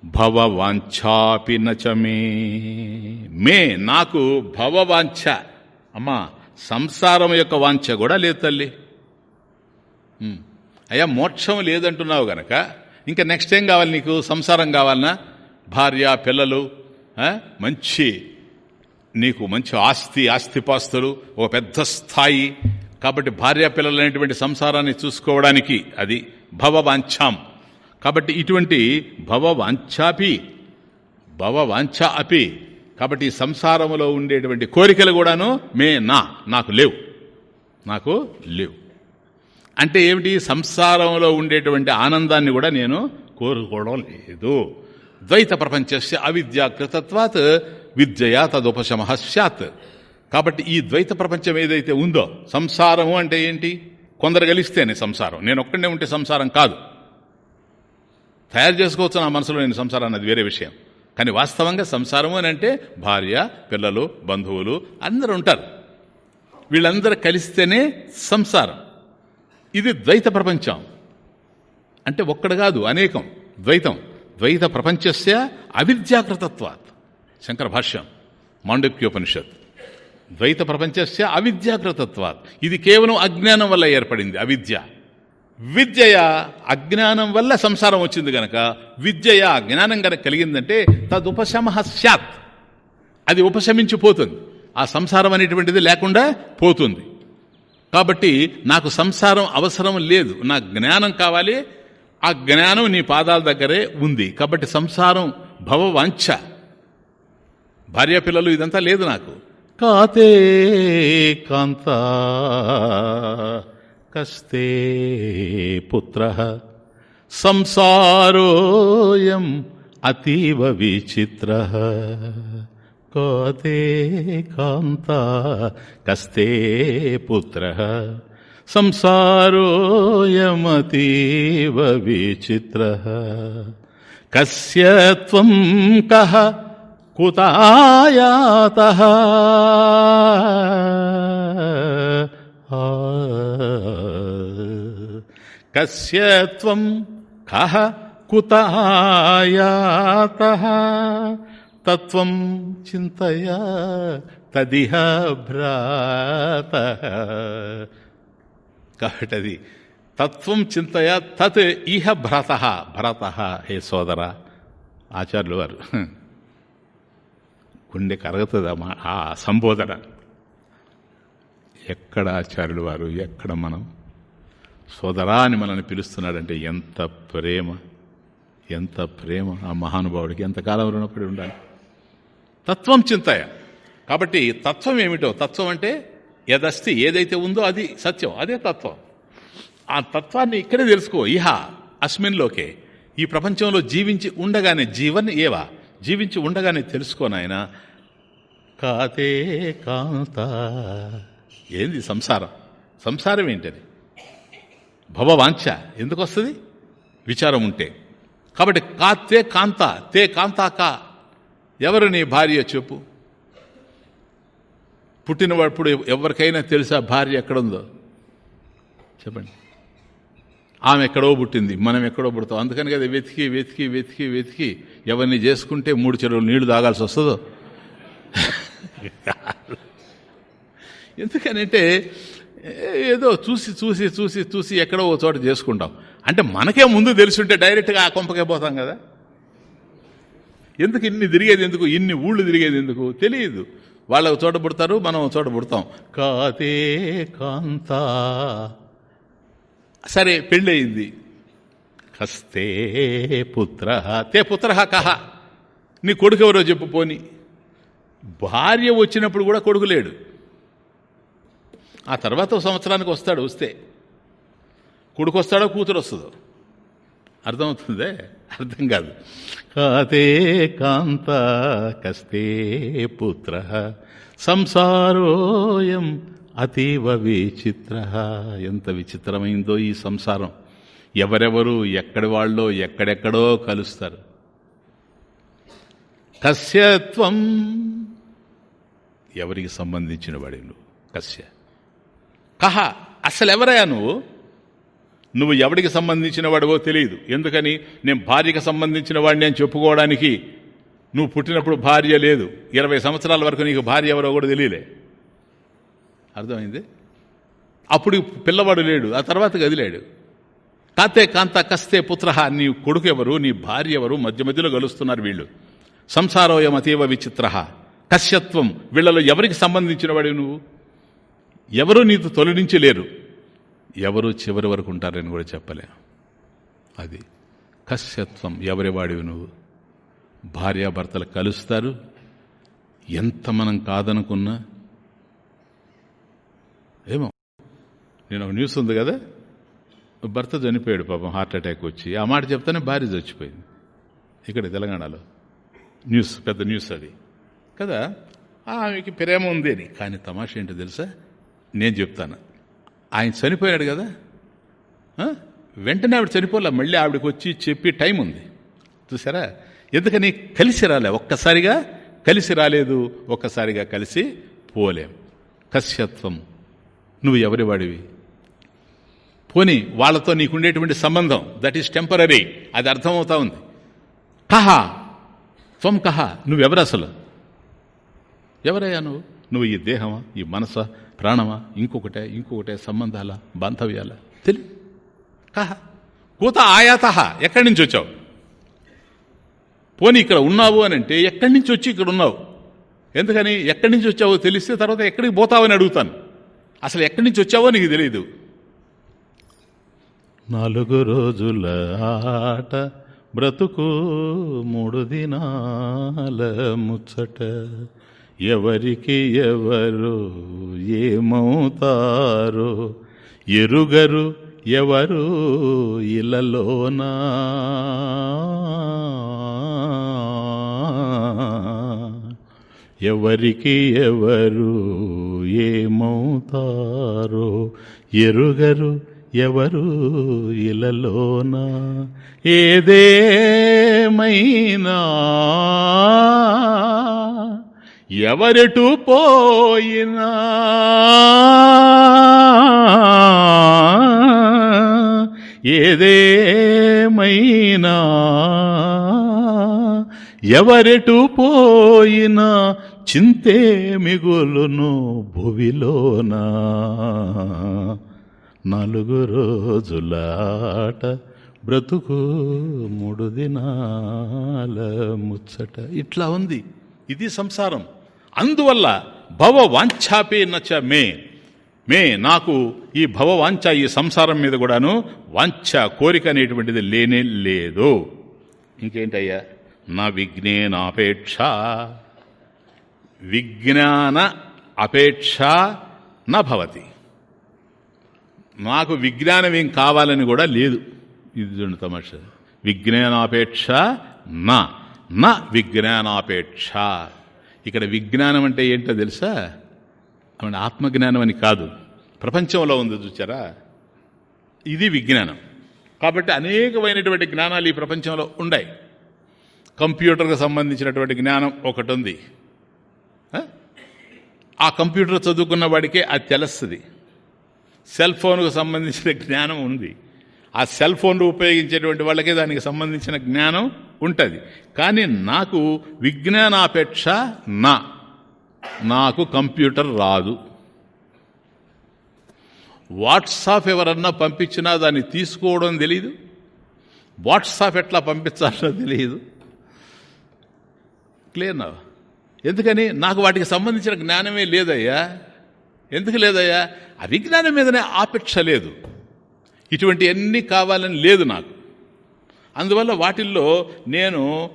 Speaker 1: భవవాంఛాపి నచమే. మే నాకు భవవాంఛ. అమ్మా సంసారం యొక్క వాంఛ కూడా లేదు తల్లి. అయ్యా మోక్షం లేదంటున్నావు గనక ఇంకా నెక్స్ట్ ఏం కావాలి నీకు? సంసారం కావాలన్నా భార్య పిల్లలు మంచి నీకు మంచి ఆస్తి ఆస్తిపాస్తులు ఒక పెద్ద స్థాయి. కాబట్టి భార్య పిల్లలనేటువంటి సంసారాన్ని చూసుకోవడానికి అది భవవాంఛాం. కాబట్టి ఇటువంటి భవవాంఛాపి భవవాంఛ అపి. కాబట్టి సంసారంలో ఉండేటువంటి కోరికలు కూడాను మే నా నాకు లేవు. నాకు లేవు. అంటే ఏమిటి? సంసారంలో ఉండేటువంటి ఆనందాన్ని కూడా నేను కోరుకోవడం లేదు. ద్వైత ప్రపంచస్య అవిద్యాకృతత్వాత్ విద్యయా తదుపశమ సత్ కాబట్టి ఈ ద్వైత ప్రపంచం ఏదైతే ఉందో సంసారము అంటే ఏంటి? కొందరు గలిస్తేనే సంసారం. నేను ఒక్కడే ఉంటే సంసారం కాదు. తయారు చేసుకోవచ్చు నా మనసులో నేను సంసారం అన్నది వేరే విషయం. కానీ వాస్తవంగా సంసారము అని అంటే భార్య పిల్లలు బంధువులు అందరూ ఉంటారు. వీళ్ళందరూ కలిస్తేనే సంసారం. ఇది ద్వైత ప్రపంచం. అంటే ఒక్కడు కాదు అనేకం ద్వైతం. ద్వైత ప్రపంచస్య అవిద్యాకృతత్వాత్. శంకర భాష్యం మాండక్యోపనిషత్. ద్వైత ప్రపంచస్య అవిద్యాకృతత్వాత్. ఇది కేవలం అజ్ఞానం వల్ల ఏర్పడింది అవిద్య. విద్యయ అజ్ఞానం వల్ల సంసారం వచ్చింది గనక విద్యయ అజ్ఞానం గనక కలిగిందంటే తదుపశమ సత్ అది ఉపశమించిపోతుంది. ఆ సంసారం అనేటువంటిది లేకుండా పోతుంది. కాబట్టి నాకు సంసారం అవసరం లేదు నా జ్ఞానం కావాలి ఆ జ్ఞానం నీ పాదాల దగ్గరే ఉంది. కాబట్టి సంసారం భవవాంఛ. భార్య పిల్లలు ఇదంతా లేదు నాకు. కాతే కాంత కస్తే పుత్ర. సంసారోయం అతీవ విచిత్ర. కాతే కాంత కస్తే పుత్ర. సంసారోయమతీవ విచిత్ర కస్య త్వం కహ కుతాయాత కస్య త్వం కహ కుతాయాత తత్వం చింతయ తదిహ భ్రాత కాబట్టి అది తత్వం చింతయ తత్ ఇహ భ్రత. భరత హే సోదర. ఆచార్యులు వారు. గుండె కరగతుంది ఆ ఆ సంబోధన. ఎక్కడ ఆచార్యులు వారు ఎక్కడ మనం? సోదరా అని మనల్ని పిలుస్తున్నాడంటే ఎంత ప్రేమ ఎంత ప్రేమ ఆ మహానుభావుడికి. ఎంతకాలం రుణపడి ఉండాలి? తత్వం చింతయ. కాబట్టి తత్వం ఏమిటో? తత్వం అంటే యదస్తి ఏదైతే ఉందో అది సత్యం అదే తత్వం. ఆ తత్వాన్ని ఇక్కడే తెలుసుకో. ఇహ అస్మిన్లోకే ఈ ప్రపంచంలో జీవించి ఉండగానే జీవన్ ఏవా? జీవించి ఉండగానే తెలుసుకోనాయన కాతే కాంత. ఏంది సంసారం? సంసారం ఏంటది? భవవాంఛ ఎందుకు వస్తుంది? విచారం ఉంటే. కాబట్టి కాతే కాంత తే కాంతా కా ఎవరు నీ భార్య చెప్పు? పుట్టినప్పుడు ఎవరికైనా తెలుసా భార్య ఎక్కడుందో? చెప్పండి. ఆమె ఎక్కడో పుట్టింది మనం ఎక్కడో పుడతాం. అందుకని కదా వెతికి వెతికి వెతికి వెతికి ఎవరిని చేసుకుంటే మూడు చెరువులు నీళ్ళు తాగాల్సి వస్తుందో? (laughs) ఎందుకనంటే ఏదో చూసి చూసి చూసి చూసి ఎక్కడో ఓ చోట చేసుకుంటాం. అంటే మనకే ముందు తెలుసుంటే డైరెక్ట్గా ఆ కొంపకే పోతాం కదా? ఎందుకు ఇన్ని తిరిగేది ఎందుకు? ఇన్ని ఊళ్ళు తిరిగేది ఎందుకు? తెలియదు. వాళ్ళకు ఒక చోట పుడతారు మనం ఒక చోట పుడతాం. కాతే కాంత. సరే పెళ్ళయింది. కస్తే పుత్ర. తే పుత్ర కహ నీ కొడుకు ఎవరో చెప్పు పోని. భార్య వచ్చినప్పుడు కూడా కొడుకు లేడు. ఆ తర్వాత సంవత్సరానికి వస్తాడు వస్తే. కొడుకు వస్తాడో కూతురు వస్తుందో. అర్థమవుతుందే? అర్థం కాదు. కాతే కాంత కస్తే పుత్ర సంసారోయం అతీవ విచిత్ర. ఎంత విచిత్రమైందో ఈ సంసారం. ఎవరెవరు ఎక్కడి వాళ్ళో ఎక్కడెక్కడో కలుస్తారు. కస్యత్వం ఎవరికి సంబంధించిన వాడి నువ్వు? కస్య. కహ అసలు ఎవరయ్యా నువ్వు? నువ్వు ఎవడికి సంబంధించిన వాడివో తెలియదు. ఎందుకని? నేను భార్యకి సంబంధించిన వాడిని అని చెప్పుకోవడానికి నువ్వు పుట్టినప్పుడు భార్య లేదు. ఇరవై సంవత్సరాల వరకు నీకు భార్య ఎవరో కూడా తెలియలే. అర్థమైంది? అప్పుడు పిల్లవాడు లేడు ఆ తర్వాత గదిలేడు కాతే కాంత కస్తే పుత్ర నీ కొడుకు ఎవరు నీ భార్య ఎవరు మధ్య మధ్యలో గలుస్తున్నారు వీళ్ళు. సంసారోయం అతీవ విచిత్ర కశ్యత్వం వీళ్ళలో ఎవరికి సంబంధించిన వాడివి నువ్వు? ఎవరు నీతో తొలి నుంచి లేరు ఎవరు చివరి వరకు ఉంటారని కూడా చెప్పలే. అది కశ్యత్వం ఎవరి వాడివి నువ్వు? భార్యాభర్తలు కలుస్తారు. ఎంత మనం కాదనుకున్నా? ఏమో. నేను ఒక న్యూస్ ఉంది కదా? భర్త చనిపోయాడు పాపం హార్ట్ అటాక్ వచ్చి. ఆ మాట చెప్తానే భార్య చచ్చిపోయింది. ఇక్కడ తెలంగాణలో. న్యూస్ పెద్ద న్యూస్ అది. కదా? ఆమెకి ప్రేమ ఉంది అని. కానీ తమాష ఏంటో తెలుసా? నేను చెప్తాను. ఆయన చనిపోయాడు కదా? వెంటనే ఆవిడ చనిపోలే. మళ్ళీ ఆవిడకి వచ్చి చెప్పి టైం ఉంది. చూసారా? ఎందుకని? కలిసి రాలే. ఒక్కసారిగా కలిసి రాలేదు. ఒక్కసారిగా కలిసి పోలేం. కశ్యత్వం నువ్వు ఎవరి వాడివి? పోని వాళ్ళతో నీకుండేటువంటి సంబంధం దట్ ఈస్ టెంపరీ అది అర్థమవుతా ఉంది. కహ త్వం కహ. నువ్వెవరు అసలు? ఎవరయ్యా నువ్వు? నువ్వు ఈ దేహమా? ఈ మనసా? ప్రాణమా? ఇంకొకటే ఇంకొకటే సంబంధాల బాంధవ్యాల. తెలి కహ? కూత ఆయాత ఎక్కడి నుంచి వచ్చావు? పోనీ ఇక్కడ ఉన్నావు అని అంటే ఎక్కడి నుంచి వచ్చి ఇక్కడ ఉన్నావు? ఎందుకని? ఎక్కడి నుంచి వచ్చావో తెలిస్తే తర్వాత ఎక్కడికి పోతావని అడుగుతాను. అసలు ఎక్కడి నుంచి వచ్చావో నీకు తెలియదు నాలుగు రోజుల ఆట బ్రతుకు మూడు దినాల ముచ్చట. ఎవరికి ఎవరు ఏమవుతారో? ఎరుగరు ఎవరు ఇలలోనా ఎవరికి ఎవరు ఏమవుతారో? ఎరుగరు ఎవరు ఇలలోన ఏదేమైనా ఎవరెటు పోయినా? ఏదేమైనా? ఎవరెటు పోయినా? చింతే మిగులును భువిలోనా. నాలుగు రోజులాట బ్రతుకు మూడు దినాల ముచ్చట. ఇట్లా ఉంది. ఇది సంసారం. అందువల్ల భవ వాంఛాపే నచ మే. మే నాకు ఈ భవ వాంఛ ఈ సంసారం మీద కూడాను వాంఛ కోరిక అనేటువంటిది లేనే లేదు. ఇంకేంటయ్యా? నా విఘ్నేనాపేక్ష. విజ్ఞాన అపేక్ష నా భవతి నాకు విజ్ఞానం ఏం కావాలని కూడా లేదు. ఇది చూడండి తమాష. విజ్ఞానాపేక్ష నా విజ్ఞానాపేక్ష. ఇక్కడ విజ్ఞానం అంటే ఏంటో తెలుసా? అంటే ఆత్మజ్ఞానం అని కాదు. ప్రపంచంలో ఉంది చూచారా? ఇది విజ్ఞానం. కాబట్టి అనేకమైనటువంటి జ్ఞానాలు ఈ ప్రపంచంలో ఉన్నాయి కంప్యూటర్కు సంబంధించినటువంటి జ్ఞానం ఒకటి ఉంది ఆ కంప్యూటర్ చదువుకున్న వాడికే అది తెలుస్తుంది. సెల్ ఫోన్కు సంబంధించిన జ్ఞానం ఉంది. ఆ సెల్ ఫోన్లు ఉపయోగించేటువంటి వాళ్ళకే దానికి సంబంధించిన జ్ఞానం ఉంటుంది. కానీ నాకు విజ్ఞానాపేక్ష నా. నాకు కంప్యూటర్ రాదు. వాట్సాప్ ఎవరన్నా పంపించినా దాన్ని తీసుకోవడం తెలియదు వాట్సాప్ ఎట్లా పంపించాలో తెలియదు క్లియర్నా ఎందుకని? నాకు వాటికి సంబంధించిన జ్ఞానమే లేదయ్యా. ఎందుకు లేదయ్యా? అవిజ్ఞానం మీదనే ఆపేక్ష లేదు. ఇటువంటి అన్నీ కావాలని లేదు నాకు. అందువల్ల వాటిల్లో నేను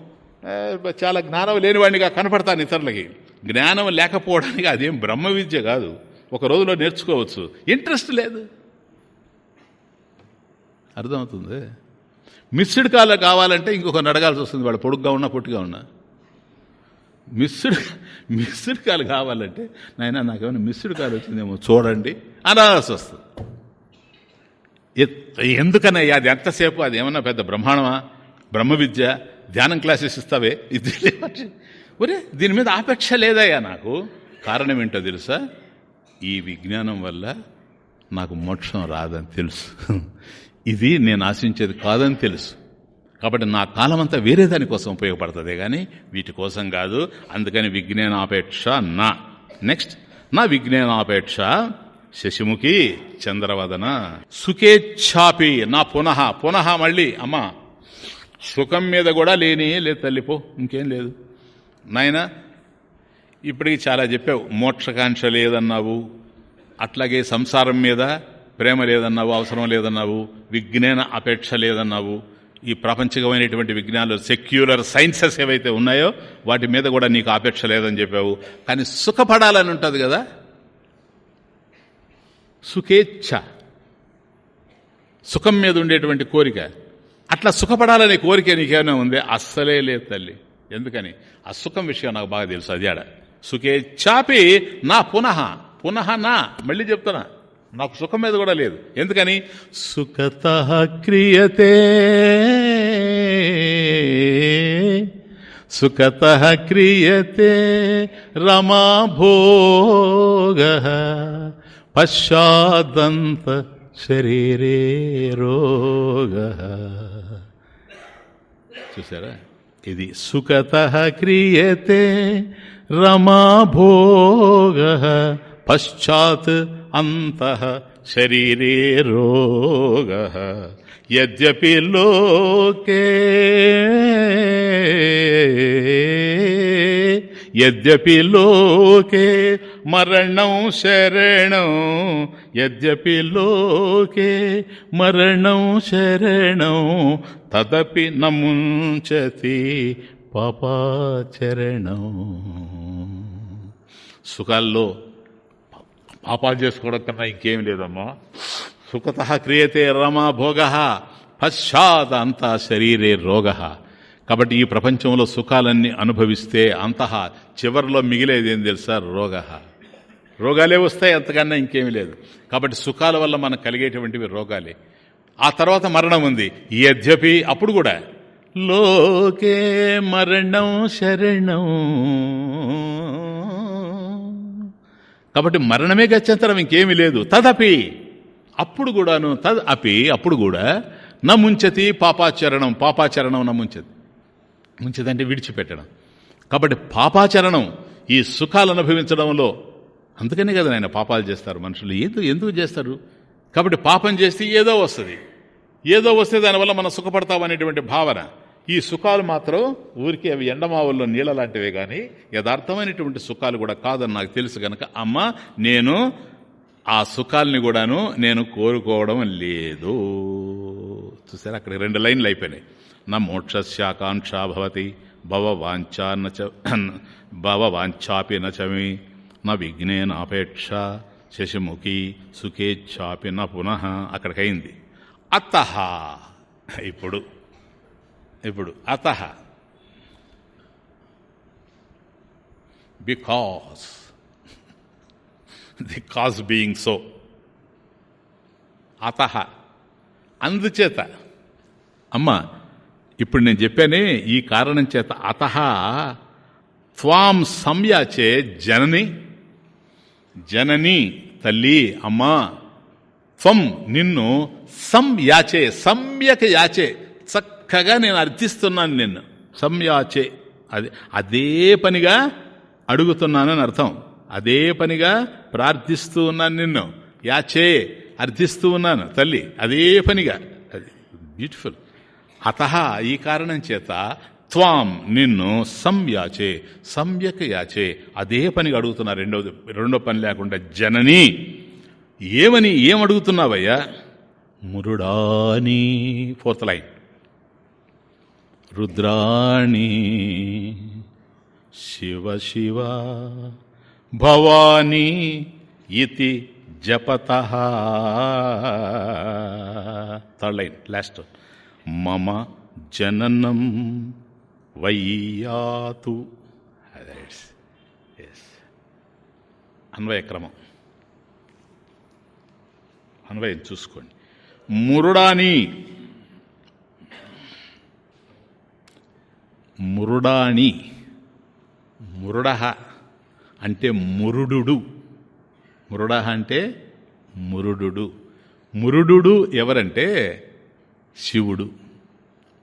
Speaker 1: చాలా జ్ఞానం లేనివాడినిగా కనపడతాను ఇతరులకి. జ్ఞానం లేకపోవడానికి అదేం బ్రహ్మ విద్య కాదు. ఒక రోజులో నేర్చుకోవచ్చు. ఇంట్రెస్ట్ లేదు. అర్థమవుతుంది? మిస్డ్ కాల్ కావాలంటే ఇంకొకరిని అడగాల్సి వస్తుంది. వాడు పొడుగ్గా ఉన్నా పొట్టిగా ఉన్నా. మిస్డ్ మిస్డ్ కాల్ కావాలంటే నాయన నాకేమైనా మిస్డ్ కాల్ వచ్చిందేమో చూడండి. అనాల్సి వస్తుంది. ఎందుకనయ్యా అది ఎంతసేపు? అది ఏమన్నా పెద్ద బ్రహ్మాండమా? బ్రహ్మ విద్య ధ్యానం క్లాసెస్ ఇస్తావే? ఇది ఒరే దీని మీద ఆపేక్ష లేదయ్యా నాకు. కారణం ఏంటో తెలుసా? ఈ విజ్ఞానం వల్ల నాకు మోక్షం రాదని తెలుసు. ఇది నేను ఆశించేది కాదని తెలుసు. కాబట్టి నా కాలం అంతా వేరే దానికోసం ఉపయోగపడుతుంది కానీ వీటి కోసం కాదు. అందుకని విజ్ఞానాపేక్ష నా. నెక్స్ట్ నా విజ్ఞానాపేక్ష శశిముఖి చంద్రవదన సుఖేచ్ఛాపి నా పునః పునః మళ్ళీ అమ్మా సుఖం మీద కూడా లేని లేదు తల్లిపో ఇంకేం లేదు. నాయన ఇప్పటికి చాలా చెప్పావు మోక్షకాంక్ష లేదన్నావు అట్లాగే సంసారం మీద ప్రేమ లేదన్నావు అవసరం లేదన్నావు విజ్ఞాన అపేక్ష లేదన్నావు ఈ ప్రాపంచికమైనటువంటి విజ్ఞానాలు సెక్యులర్ సైన్సెస్ ఏవైతే ఉన్నాయో వాటి మీద కూడా నీకు అపేక్ష లేదని చెప్పావు. కానీ సుఖపడాలని ఉంటుంది కదా? సుఖేచ్ఛ. సుఖం మీద ఉండేటువంటి కోరిక. అట్లా సుఖపడాలనే కోరిక నీకేమైనా ఉంది? అస్సలే లేదు తల్లి. ఎందుకని? ఆ సుఖం విషయం నాకు బాగా తెలుసు అది ఆడ. సుఖేచ్ఛాపి నా పునః. పునః నా. మళ్ళీ చెప్తున్నా. నాకు సుఖం మీద కూడా లేదు. ఎందుకని? సుఖత క్రియతే. సుఖత క్రియతే రమాభోగ. పశ్చాదంత శరీరే రోగ. చూసారా? ఇది సుఖత క్రియతే రమాభోగ. పశ్చాత్ అంత శరీరే రోగ. యద్యపి లోకే యద్యపి లోకే మరణం శరణం యద్యపి లోకే మరణం శరణం తదపి నముంచతి పాపాచరణం. సుఖాల్లో పాపాలు చేసుకోవడం కన్నా ఇంకేం లేదమ్మా. సుఖత క్రియతే రమా భోగ పశ్చాత్ అంతా శరీరే రోగ. కాబట్టి ఈ ప్రపంచంలో సుఖాలన్నీ అనుభవిస్తే అంతః చివరిలో మిగిలేది ఏం తెలుసా? రోగ. రోగాలే వస్తాయి అంతకన్నా ఇంకేమీ లేదు. కాబట్టి సుఖాల వల్ల మనకు కలిగేటువంటివి రోగాలే. ఆ తర్వాత మరణం ఉంది. యద్యపి అప్పుడు కూడా లోకే మరణం శరణం. కాబట్టి మరణమే గత్యంతరం ఇంకేమీ లేదు. తదపి. అప్పుడు కూడాను తద్ అపి అప్పుడు కూడా నముంచతి ముంచతి పాపాచరణం పాపాచరణం నముంచతి. మంచిదంటే విడిచిపెట్టడం. కాబట్టి పాపాచరణం ఈ సుఖాలు అనుభవించడంలో అందుకనే కదా ఆయన పాపాలు చేస్తారు మనుషులు. ఎందుకు ఎందుకు చేస్తారు? కాబట్టి పాపం చేస్తే ఏదో వస్తుంది. ఏదో వస్తే దానివల్ల మనం సుఖపడతాం అనేటువంటి భావన. ఈ సుఖాలు మాత్రం ఊరికి అవి ఎండమావుల్లో నీళ్ళ లాంటివే కానీ యథార్థమైనటువంటి సుఖాలు కూడా కాదని నాకు తెలుసు కనుక అమ్మ నేను ఆ సుఖాలని కూడాను నేను కోరుకోవడం లేదు. చూసారా? అక్కడ రెండు లైన్లు అయిపోయినాయి. నా మోక్షస్యాకాంక్ష భవతి భవవాంఛా నచ (clears throat) భవవాంఛాపి నచమి నా విఘ్నేనాపేక్ష శశిముఖి సుఖేచ్ఛాపి న పునః అక్కడికైంది అత ఇప్పుడు ఇప్పుడు అత. Because the cause being so. అత అందుచేత అమ్మ ఇప్పుడు నేను చెప్పానే ఈ కారణం చేత అత త్వాం సంయాచే జనని జనని తల్లి అమ్మా త్వం నిన్ను సంయాచే సమ్యక యాచే చక్కగా నేను అర్థిస్తున్నాను నిన్ను. సంయాచే అది అదే పనిగా అడుగుతున్నానని అర్థం. అదే పనిగా ప్రార్థిస్తూ ఉన్నాను నిన్ను. యాచే అర్థిస్తూ ఉన్నాను తల్లి. అదే పనిగా. అది బ్యూటిఫుల్ అత ఈ కారణం చేత త్వాం నిన్ను సంయాచే సమ్యక్ యాచే అదే పనిగా అడుగుతున్నా రెండోది రెండో పని లేకుండా జనని. ఏమని ఏమడుగుతున్నావయ్యా? మురుడాని. Fourth line. రుద్రాణి. శివ శివ. భవానీ ఇతి జపత. Third line last. మమ జననం వయ్యాతు. అన్వయక్రమం. అన్వయం చూసుకోండి. మురుడాని. మురుడాని. మురుడ అంటే మురుడు మురుడ అంటే మురుడు మురుడు ఎవరంటే శివుడు.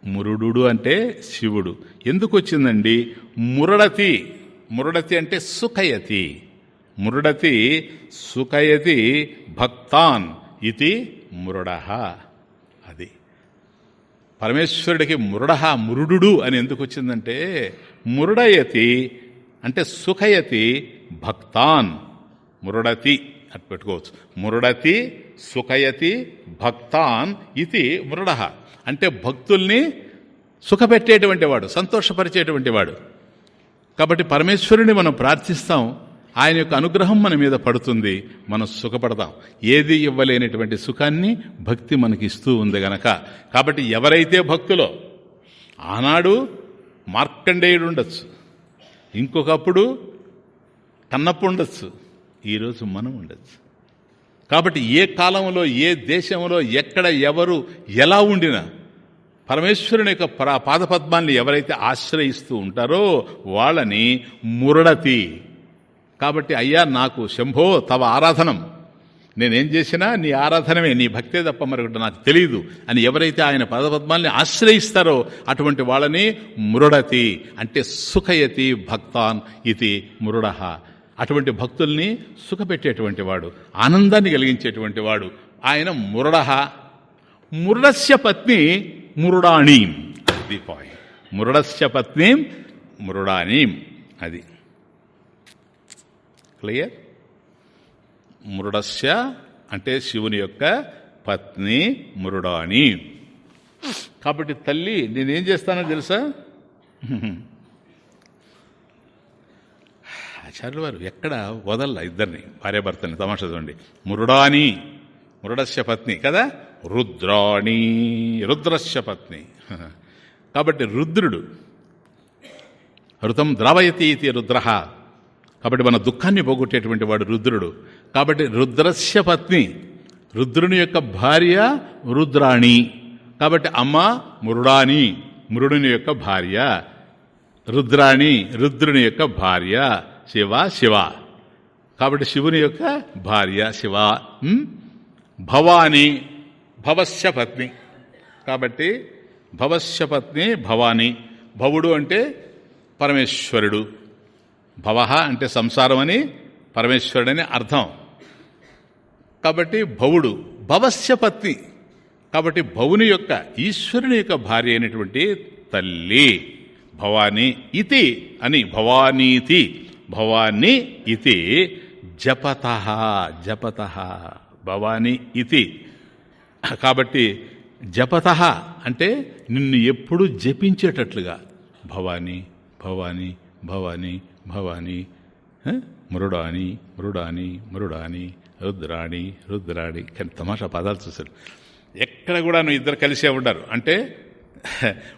Speaker 1: మురుడు అంటే శివుడు. ఎందుకు వచ్చిందండి మురడతి. మురడతి అంటే సుఖయతి. మురుడతి సుఖయతి భక్తాన్ ఇది మురుడ. అది. పరమేశ్వరుడికి మురుడ మురుడు అని ఎందుకు వచ్చిందంటే మురుడయతి అంటే సుఖయతి భక్తాన్. మురుడతి అటు పెట్టుకోవచ్చు. మురుడతి సుఖయతి భక్తాన్ ఇది మురుడ అంటే భక్తుల్ని సుఖపెట్టేటువంటి వాడు సంతోషపరిచేటువంటి వాడు. కాబట్టి పరమేశ్వరుని మనం ప్రార్థిస్తాం ఆయన యొక్క అనుగ్రహం మన మీద పడుతుంది మనం సుఖపడతాం. ఏది ఇవ్వలేనటువంటి సుఖాన్ని భక్తి మనకి ఇస్తూ ఉంది గనక. కాబట్టి ఎవరైతే భక్తులో ఆనాడు మార్కండేయుడు ఉండొచ్చు. ఇంకొకప్పుడు కన్నప్పు ఉండొచ్చు. ఈరోజు మనం ఉండొచ్చు. కాబట్టి ఏ కాలంలో ఏ దేశంలో ఎక్కడ ఎవరు ఎలా ఉండినా పరమేశ్వరుని యొక్క పాదపద్మాన్ని ఎవరైతే ఆశ్రయిస్తూ ఉంటారో వాళ్ళని మురడతి. కాబట్టి అయ్యా నాకు శంభో తవ ఆరాధనం. నేనేం చేసినా నీ ఆరాధనమే నీ భక్తే తప్ప మరొకటి నాకు తెలియదు అని ఎవరైతే ఆయన పదపద్మాల్ని ఆశ్రయిస్తారో అటువంటి వాళ్ళని మురుడతి అంటే సుఖయతి భక్తాన్ ఇది మురుడహ. అటువంటి భక్తుల్ని సుఖపెట్టేటువంటి వాడు ఆనందాన్ని కలిగించేటువంటి వాడు. ఆయన మురడ మురుడస్య పత్ని మురుడాణీం. అది పాయింట్. మురుడస్య పత్ని మురుడాణి. అది. క్లియర్? మురుడస్య అంటే శివుని యొక్క పత్ని మురుడాణి. కాబట్టి తల్లి నేనేం చేస్తానో తెలుసా? ఆచార్యుల వారు ఎక్కడ వదల్ల ఇద్దరిని భార్యాభర్తని తమాషా చూడండి. మురుడాని మురుడస్య పత్ని కదా? రుద్రాణి రుద్రస్య పత్ని. (laughs) కాబట్టి రుద్రుడు. రుతం ద్రవయతి ఇది రుద్ర. కాబట్టి మన దుఃఖాన్ని పోగొట్టేటువంటి వాడు రుద్రుడు. కాబట్టి రుద్రస్య పత్ని రుద్రుని యొక్క భార్య రుద్రాణి. కాబట్టి అమ్మ మురుడాని మురుడుని యొక్క భార్య రుద్రాణి రుద్రుని యొక్క భార్య శివ శివ. కాబట్టి శివుని యొక్క భార్య శివ భవాని భవస్య పత్ని. కాబట్టి భవస్య పత్ని భవాని. భవుడు అంటే పరమేశ్వరుడు. భవ అంటే సంసారం అని పరమేశ్వరుడని అర్థం. కాబట్టి భవుడు భవస్య పత్ని. కాబట్టి భవుని యొక్క ఈశ్వరుని యొక్క భార్య అయినటువంటి తల్లి భవానీ ఇతి అని భవానీతి. భవాని ఇది జపత జపత భవాని ఇది కాబట్టి జపత అంటే నిన్ను ఎప్పుడు జపించేటట్లుగా. భవాని భవానీ భవాని భవానీ మృడాని మృడాని మృడాని రుద్రాణి రుద్రాణి. కానీ తమాషా పదాలు చూశారు. ఎక్కడ కూడా నువ్వు ఇద్దరు కలిసే ఉంటారు అంటే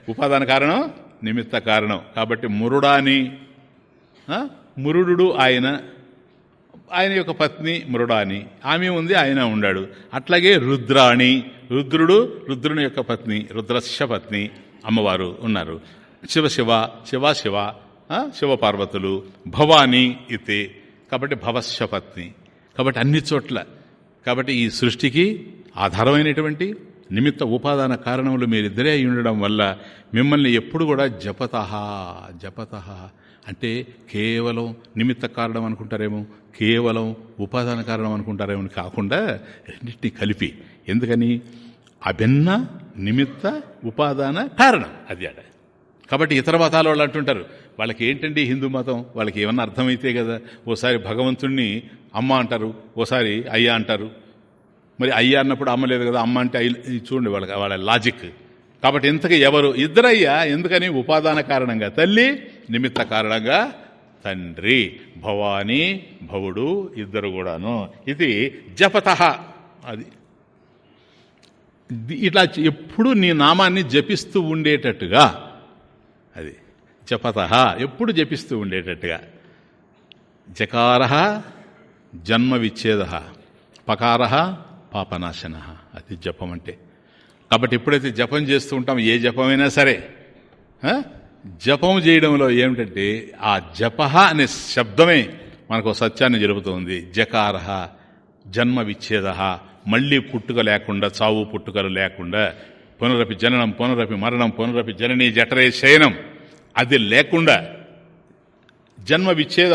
Speaker 1: ఉపాదాన కారణం నిమిత్త కారణం. కాబట్టి మురుడాని మురుడు ఆయన ఆయన యొక్క పత్ని మృడాని ఆమె ఉంది ఆయన ఉండాడు. అట్లాగే రుద్రాణి. రుద్రుడు రుద్రుని యొక్క పత్ని రుద్రస్య పత్ని అమ్మవారు ఉన్నారు. శివ శివ శివ శివ శివపార్వతులు భవానీ ఇతే. కాబట్టి భవస్య పత్ని. కాబట్టి అన్ని చోట్ల. కాబట్టి ఈ సృష్టికి ఆధారమైనటువంటి నిమిత్త ఉపాదాన కారణములు మీరిద్దరే అయి ఉండడం వల్ల మిమ్మల్ని ఎప్పుడు కూడా జపత జపత అంటే కేవలం నిమిత్త కారణం అనుకుంటారేమో కేవలం ఉపాదాన కారణం అనుకుంటారేమో అని కాకుండా రెండింటినీ కలిపి. ఎందుకని? అభిన్న నిమిత్త ఉపాదాన కారణం అది ఆడ. కాబట్టి ఇతర మతాల వాళ్ళు అంటుంటారు వాళ్ళకి ఏంటండి హిందూ మతం? వాళ్ళకి ఏమన్నా అర్థమైతే కదా ఓసారి భగవంతుణ్ణి అమ్మ అంటారు ఓసారి అయ్యా అంటారు. మరి అయ్యా అన్నప్పుడు అమ్మ లేదు కదా అమ్మ అంటే అయ్యి ఇది చూడండి వాళ్ళకి వాళ్ళ లాజిక్ కాబట్టి ఇంతకు ఎవరు? ఇద్దరయ్యా ఎందుకని? ఉపాదాన కారణంగా. తల్లి నిమిత్త కారణంగా తండ్రి భవానీ భవుడు ఇద్దరు కూడాను. ఇది జపత. అది ఇట్లా ఎప్పుడు నీ నామాన్ని జపిస్తూ ఉండేటట్టుగా. అది జపత. ఎప్పుడు జపిస్తూ ఉండేటట్టుగా. జకార జన్మ విచ్ఛేద పకార పాపనాశన. అది జపం అంటే. కాబట్టి ఎప్పుడైతే జపం చేస్తూ ఉంటాం ఏ జపమైనా సరే జపం చేయడంలో ఏమిటంటే ఆ జప అనే శబ్దమే మనకు సత్యాన్ని జరుపుతుంది. జకార జన్మ విచ్ఛేద మళ్ళీ పుట్టుక లేకుండా చావు పుట్టుకలు లేకుండా పునరపి జననం పునరపి మరణం పునరపి జనని జఠరే శయనం అది లేకుండా జన్మ విచ్ఛేద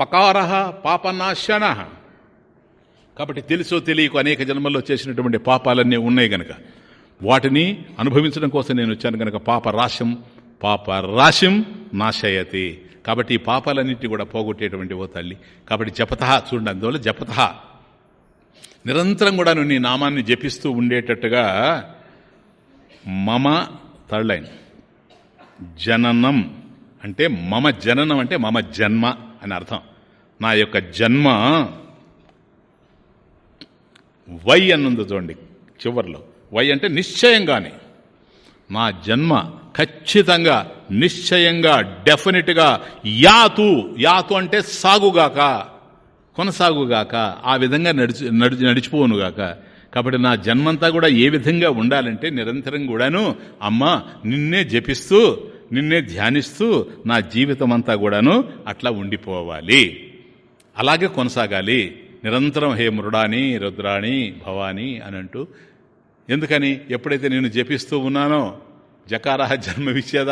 Speaker 1: పకార పాపనాశన కాబట్టి తెలుసో తెలియకు అనేక జన్మల్లో చేసినటువంటి పాపాలన్నీ ఉన్నాయి గనక. వాటిని అనుభవించడం కోసం నేను వచ్చాను గనక పాప రాశం పాప రాశిం నాశయతి. కాబట్టి ఈ పాపాలన్నింటినీ కూడా పోగొట్టేటువంటి ఓ తల్లి. కాబట్టి జపత చూడండి అందువల్ల జపత. నిరంతరం కూడా నువ్వు నీ నామాన్ని జపిస్తూ ఉండేటట్టుగా మమ థర్డ్ లైన్. జననం అంటే మమ జననం అంటే మమ జన్మ అని అర్థం. నా యొక్క జన్మ వై అన్నుంది చూడండి చివర్లో. వై అంటే నిశ్చయంగానే. నా జన్మ ఖచ్చితంగా నిశ్చయంగా డెఫినెట్గా యాతు యాతు అంటే సాగుగాక కొనసాగుగాక ఆ విధంగా నడిచి నడిచి నడిచిపోనుగాక కాబట్టి నా జన్మంతా కూడా ఏ విధంగా ఉండాలంటే నిరంతరం కూడాను అమ్మ నిన్నే జపిస్తూ నిన్నే ధ్యానిస్తూ నా జీవితం అంతా కూడాను అట్లా ఉండిపోవాలి. అలాగే కొనసాగాలి. నిరంతరం హే మృడాని రుద్రాణి భవాని అని అంటూ. ఎందుకని? ఎప్పుడైతే నేను జపిస్తూ ఉన్నానో జకార జన్మ విచ్ఛేద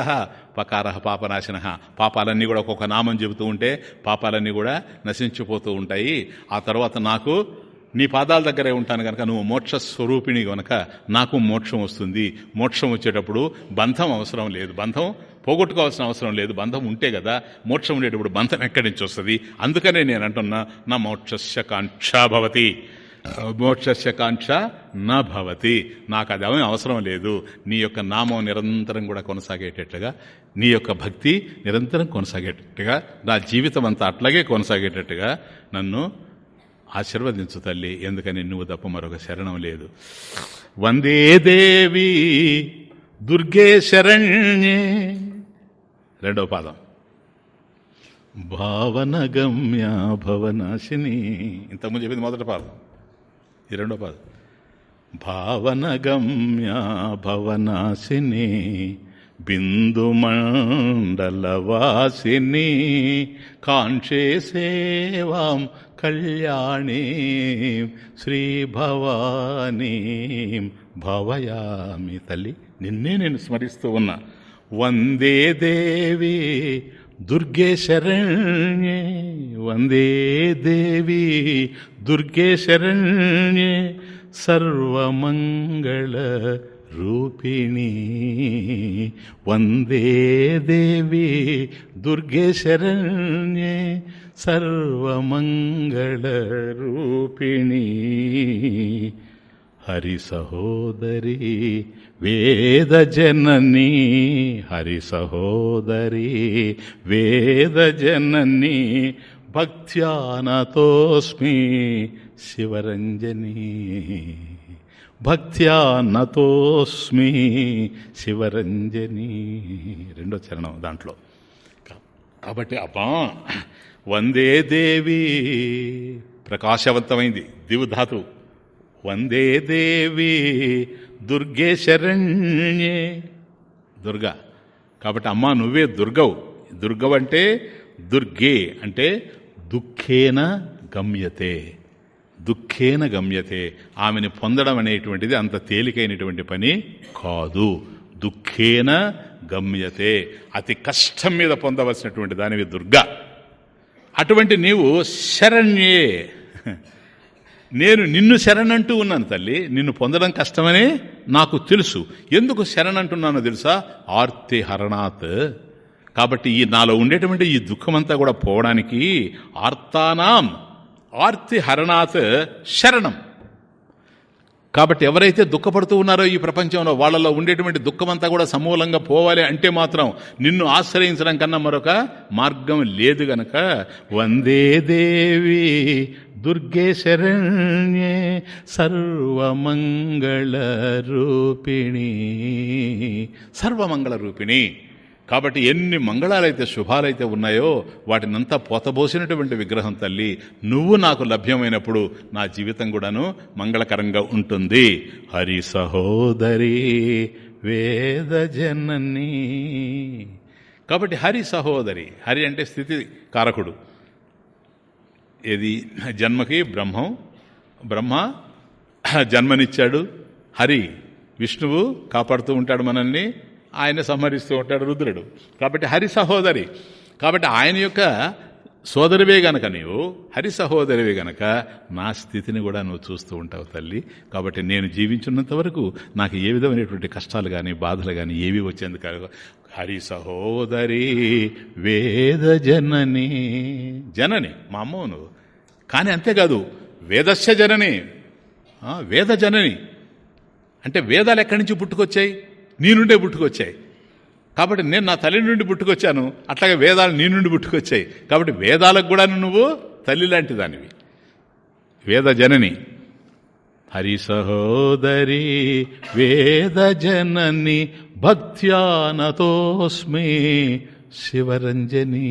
Speaker 1: పకార పాపనాశన పాపాలన్నీ కూడా ఒక్కొక్క నామం చెబుతూ ఉంటే పాపాలన్నీ కూడా నశించిపోతూ ఉంటాయి. ఆ తర్వాత నాకు నీ పాదాల దగ్గరే ఉంటాను కనుక నువ్వు మోక్ష స్వరూపిణి కనుక నాకు మోక్షం వస్తుంది. మోక్షం వచ్చేటప్పుడు బంధం అవసరం లేదు. బంధం పోగొట్టుకోవాల్సిన అవసరం లేదు. బంధం ఉంటే కదా మోక్షం ఉండేటప్పుడు బంధం ఎక్కడి నుంచి వస్తుంది? అందుకనే నేను అంటున్నా నా మోక్షస్య కాంక్ష భవతి. మోక్షస్య కాంక్ష నా భవతి. నాకు అది ఏమీ అవసరం లేదు. నీ యొక్క నామం నిరంతరం కూడా కొనసాగేటట్టుగా నీ యొక్క భక్తి నిరంతరం కొనసాగేటట్టుగా నా జీవితం అంతా అట్లాగే కొనసాగేటట్టుగా నన్ను ఆశీర్వదించు తల్లి. ఎందుకని నువ్వు తప్ప మరొక శరణం లేదు. వందే దేవి దుర్గే శరణ్యే. రెండవ పాదం. భావనగమ్య భవనాశిని. ఇంతకుముందు చెప్పింది మొదటి పాదం. ఈ రెండో పాదం. భావనగమ్య భవనాశిని బిందుమండలవాసిని కాంక్షే సేవాం కళ్యాణీ శ్రీభవానీ. భవయామి తల్లి నిన్నే నేను స్మరిస్తూ ఉన్నా. వందే దేవి దుర్గే శరణ్యే వందే దేవి దుర్గే శరణ్యే సర్వమంగళ రూపిణి. వందే దేవి దుర్గే శరణ్యే సర్వమంగళ రూపిణి. హరి సహోదరి వేద జనని. హరి సహోదరి వేద జనని. భక్త్యానతోస్మి శివరంజని. భక్త్యా నతోస్మి శివరంజని. రెండో చరణం దాంట్లో. కాబట్టి అబ్బా వందే దేవి. ప్రకాశవంతమైంది. దివుధాతు వందే దేవి. దుర్గే శరణ్యే దుర్గా. కాబట్టి అమ్మా నువ్వే దుర్గవు. దుర్గవు అంటే దుర్గే. అంటే దుఃఖేన గమ్యతే. దుఃఖేన గమ్యతే. ఆమెను పొందడం అనేటువంటిది అంత తేలికైనటువంటి పని కాదు. దుఃఖేన గమ్యతే. అతి కష్టం మీద పొందవలసినటువంటి దానివి దుర్గా. అటువంటి నీవు శరణ్యే. నేను నిన్ను శరణంటూ ఉన్నాను తల్లి. నిన్ను పొందడం కష్టమని నాకు తెలుసు. ఎందుకు శరణంటున్నానో తెలుసా? ఆర్తి హరణాత్ కాబట్టి ఈ నాలో ఉండేటువంటి ఈ దుఃఖమంతా కూడా పోవడానికి ఆర్తానాం ఆర్తి హరణాత్ శరణం. కాబట్టి ఎవరైతే దుఃఖపడుతూ ఉన్నారో ఈ ప్రపంచంలో వాళ్ళలో ఉండేటువంటి దుఃఖమంతా కూడా సమూలంగా పోవాలి అంటే మాత్రం నిన్ను ఆశ్రయించడం కన్నా మరొక మార్గం లేదు గనక. వందే దేవి దుర్గే శరణ్యే సర్వమంగళ రూపిణి. సర్వమంగళ రూపిణి. కాబట్టి ఎన్ని మంగళాలైతే శుభాలైతే ఉన్నాయో వాటినంతా పోతబోసినటువంటి విగ్రహం తల్లి నువ్వు నాకు లభ్యమైనప్పుడు నా జీవితం కూడాను మంగళకరంగా ఉంటుంది. హరి సహోదరి వేద జనని. కాబట్టి హరి సహోదరి హరి అంటే స్థితి కారకుడు. ఏది? జన్మకి బ్రహ్మం బ్రహ్మ జన్మనిచ్చాడు. హరి విష్ణువు కాపాడుతూ ఉంటాడు మనల్ని. ఆయన సంహరిస్తూ ఉంటాడు రుద్రుడు. కాబట్టి హరి సహోదరి. కాబట్టి ఆయన యొక్క సోదరివే గనక నీవు హరి సహోదరివే గనక నా స్థితిని కూడా నువ్వు చూస్తూ ఉంటావు తల్లి. కాబట్టి నేను జీవించున్నంత వరకు నాకు ఏ విధమైనటువంటి కష్టాలు కానీ బాధలు కానీ ఏవి వచ్చేందుకు హరి సహోదరి వేద జనని. జనని మా అమ్మ నువ్వు. కానీ అంతేకాదు వేదస్య జనని. వేద జనని. అంటే వేదాలు ఎక్కడి నుంచి పుట్టుకొచ్చాయి? నీ నుండే పుట్టుకొచ్చాయి. కాబట్టి నేను నా తల్లి నుండి పుట్టుకొచ్చాను. అట్లాగే వేదాలు నీ నుండి పుట్టుకొచ్చాయి. కాబట్టి వేదాలకు కూడా నువ్వు తల్లి లాంటి దానివి. వేద జనని. హరి సహోదరి వేద జనని భక్త్యానతోస్మి శివరంజని.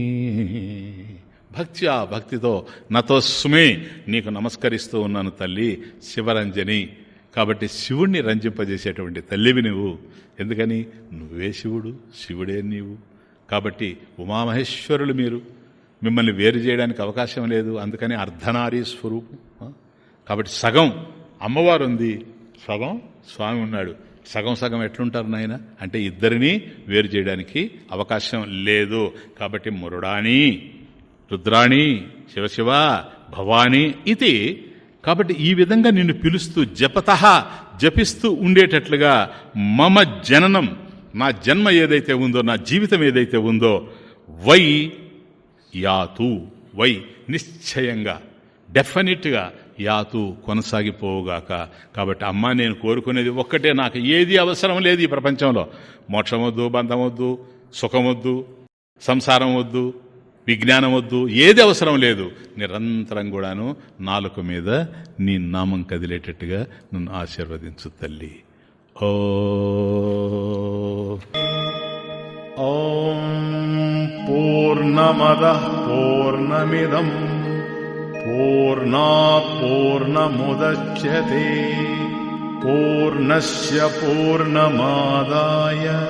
Speaker 1: భక్త్యా భక్తితో నతోస్మి నీకు నమస్కరిస్తూ ఉన్నాను తల్లి శివరంజని. కాబట్టి శివుణ్ణి రంజింపజేసేటువంటి తల్లివి నువ్వు. ఎందుకని? నువ్వే శివుడు శివుడే నీవు. కాబట్టి ఉమామహేశ్వరులు మీరు. మిమ్మల్ని వేరు చేయడానికి అవకాశం లేదు. అందుకని అర్ధనారీ స్వరూపం. కాబట్టి సగం అమ్మవారు ఉంది సగం స్వామి ఉన్నాడు. సగం సగం ఎట్లుంటారు నాయన? అంటే ఇద్దరిని వేరు చేయడానికి అవకాశం లేదు. కాబట్టి మురుడాని రుద్రాణి శివశివ భవానీ ఇది కాబట్టి ఈ విధంగా నిన్ను పిలుస్తూ జపత జపిస్తూ ఉండేటట్లుగా మమ జననం నా జన్మ ఏదైతే ఉందో నా జీవితం ఏదైతే ఉందో వై యాతు వై నిశ్చయంగా డెఫినెట్గా యాతు కొనసాగిపోవుగాక. కాబట్టి అమ్మ నేను కోరుకునేది ఒక్కటే నాకు ఏది అవసరం లేదు ఈ ప్రపంచంలో. మోక్షం వద్దు బంధం వద్దు సుఖం వద్దు సంసారం వద్దు విజ్ఞానం వద్దు ఏది అవసరం లేదు. నిరంతరం కూడాను నాలుక మీద నీ నామం కదిలేటట్టుగా నన్ను ఆశీర్వదించు తల్లి. ఓ. ఓం పూర్ణమద పూర్ణమిదం. పూర్ణా పూర్ణముద్యతే. పూర్ణశ పూర్ణమాదాయ.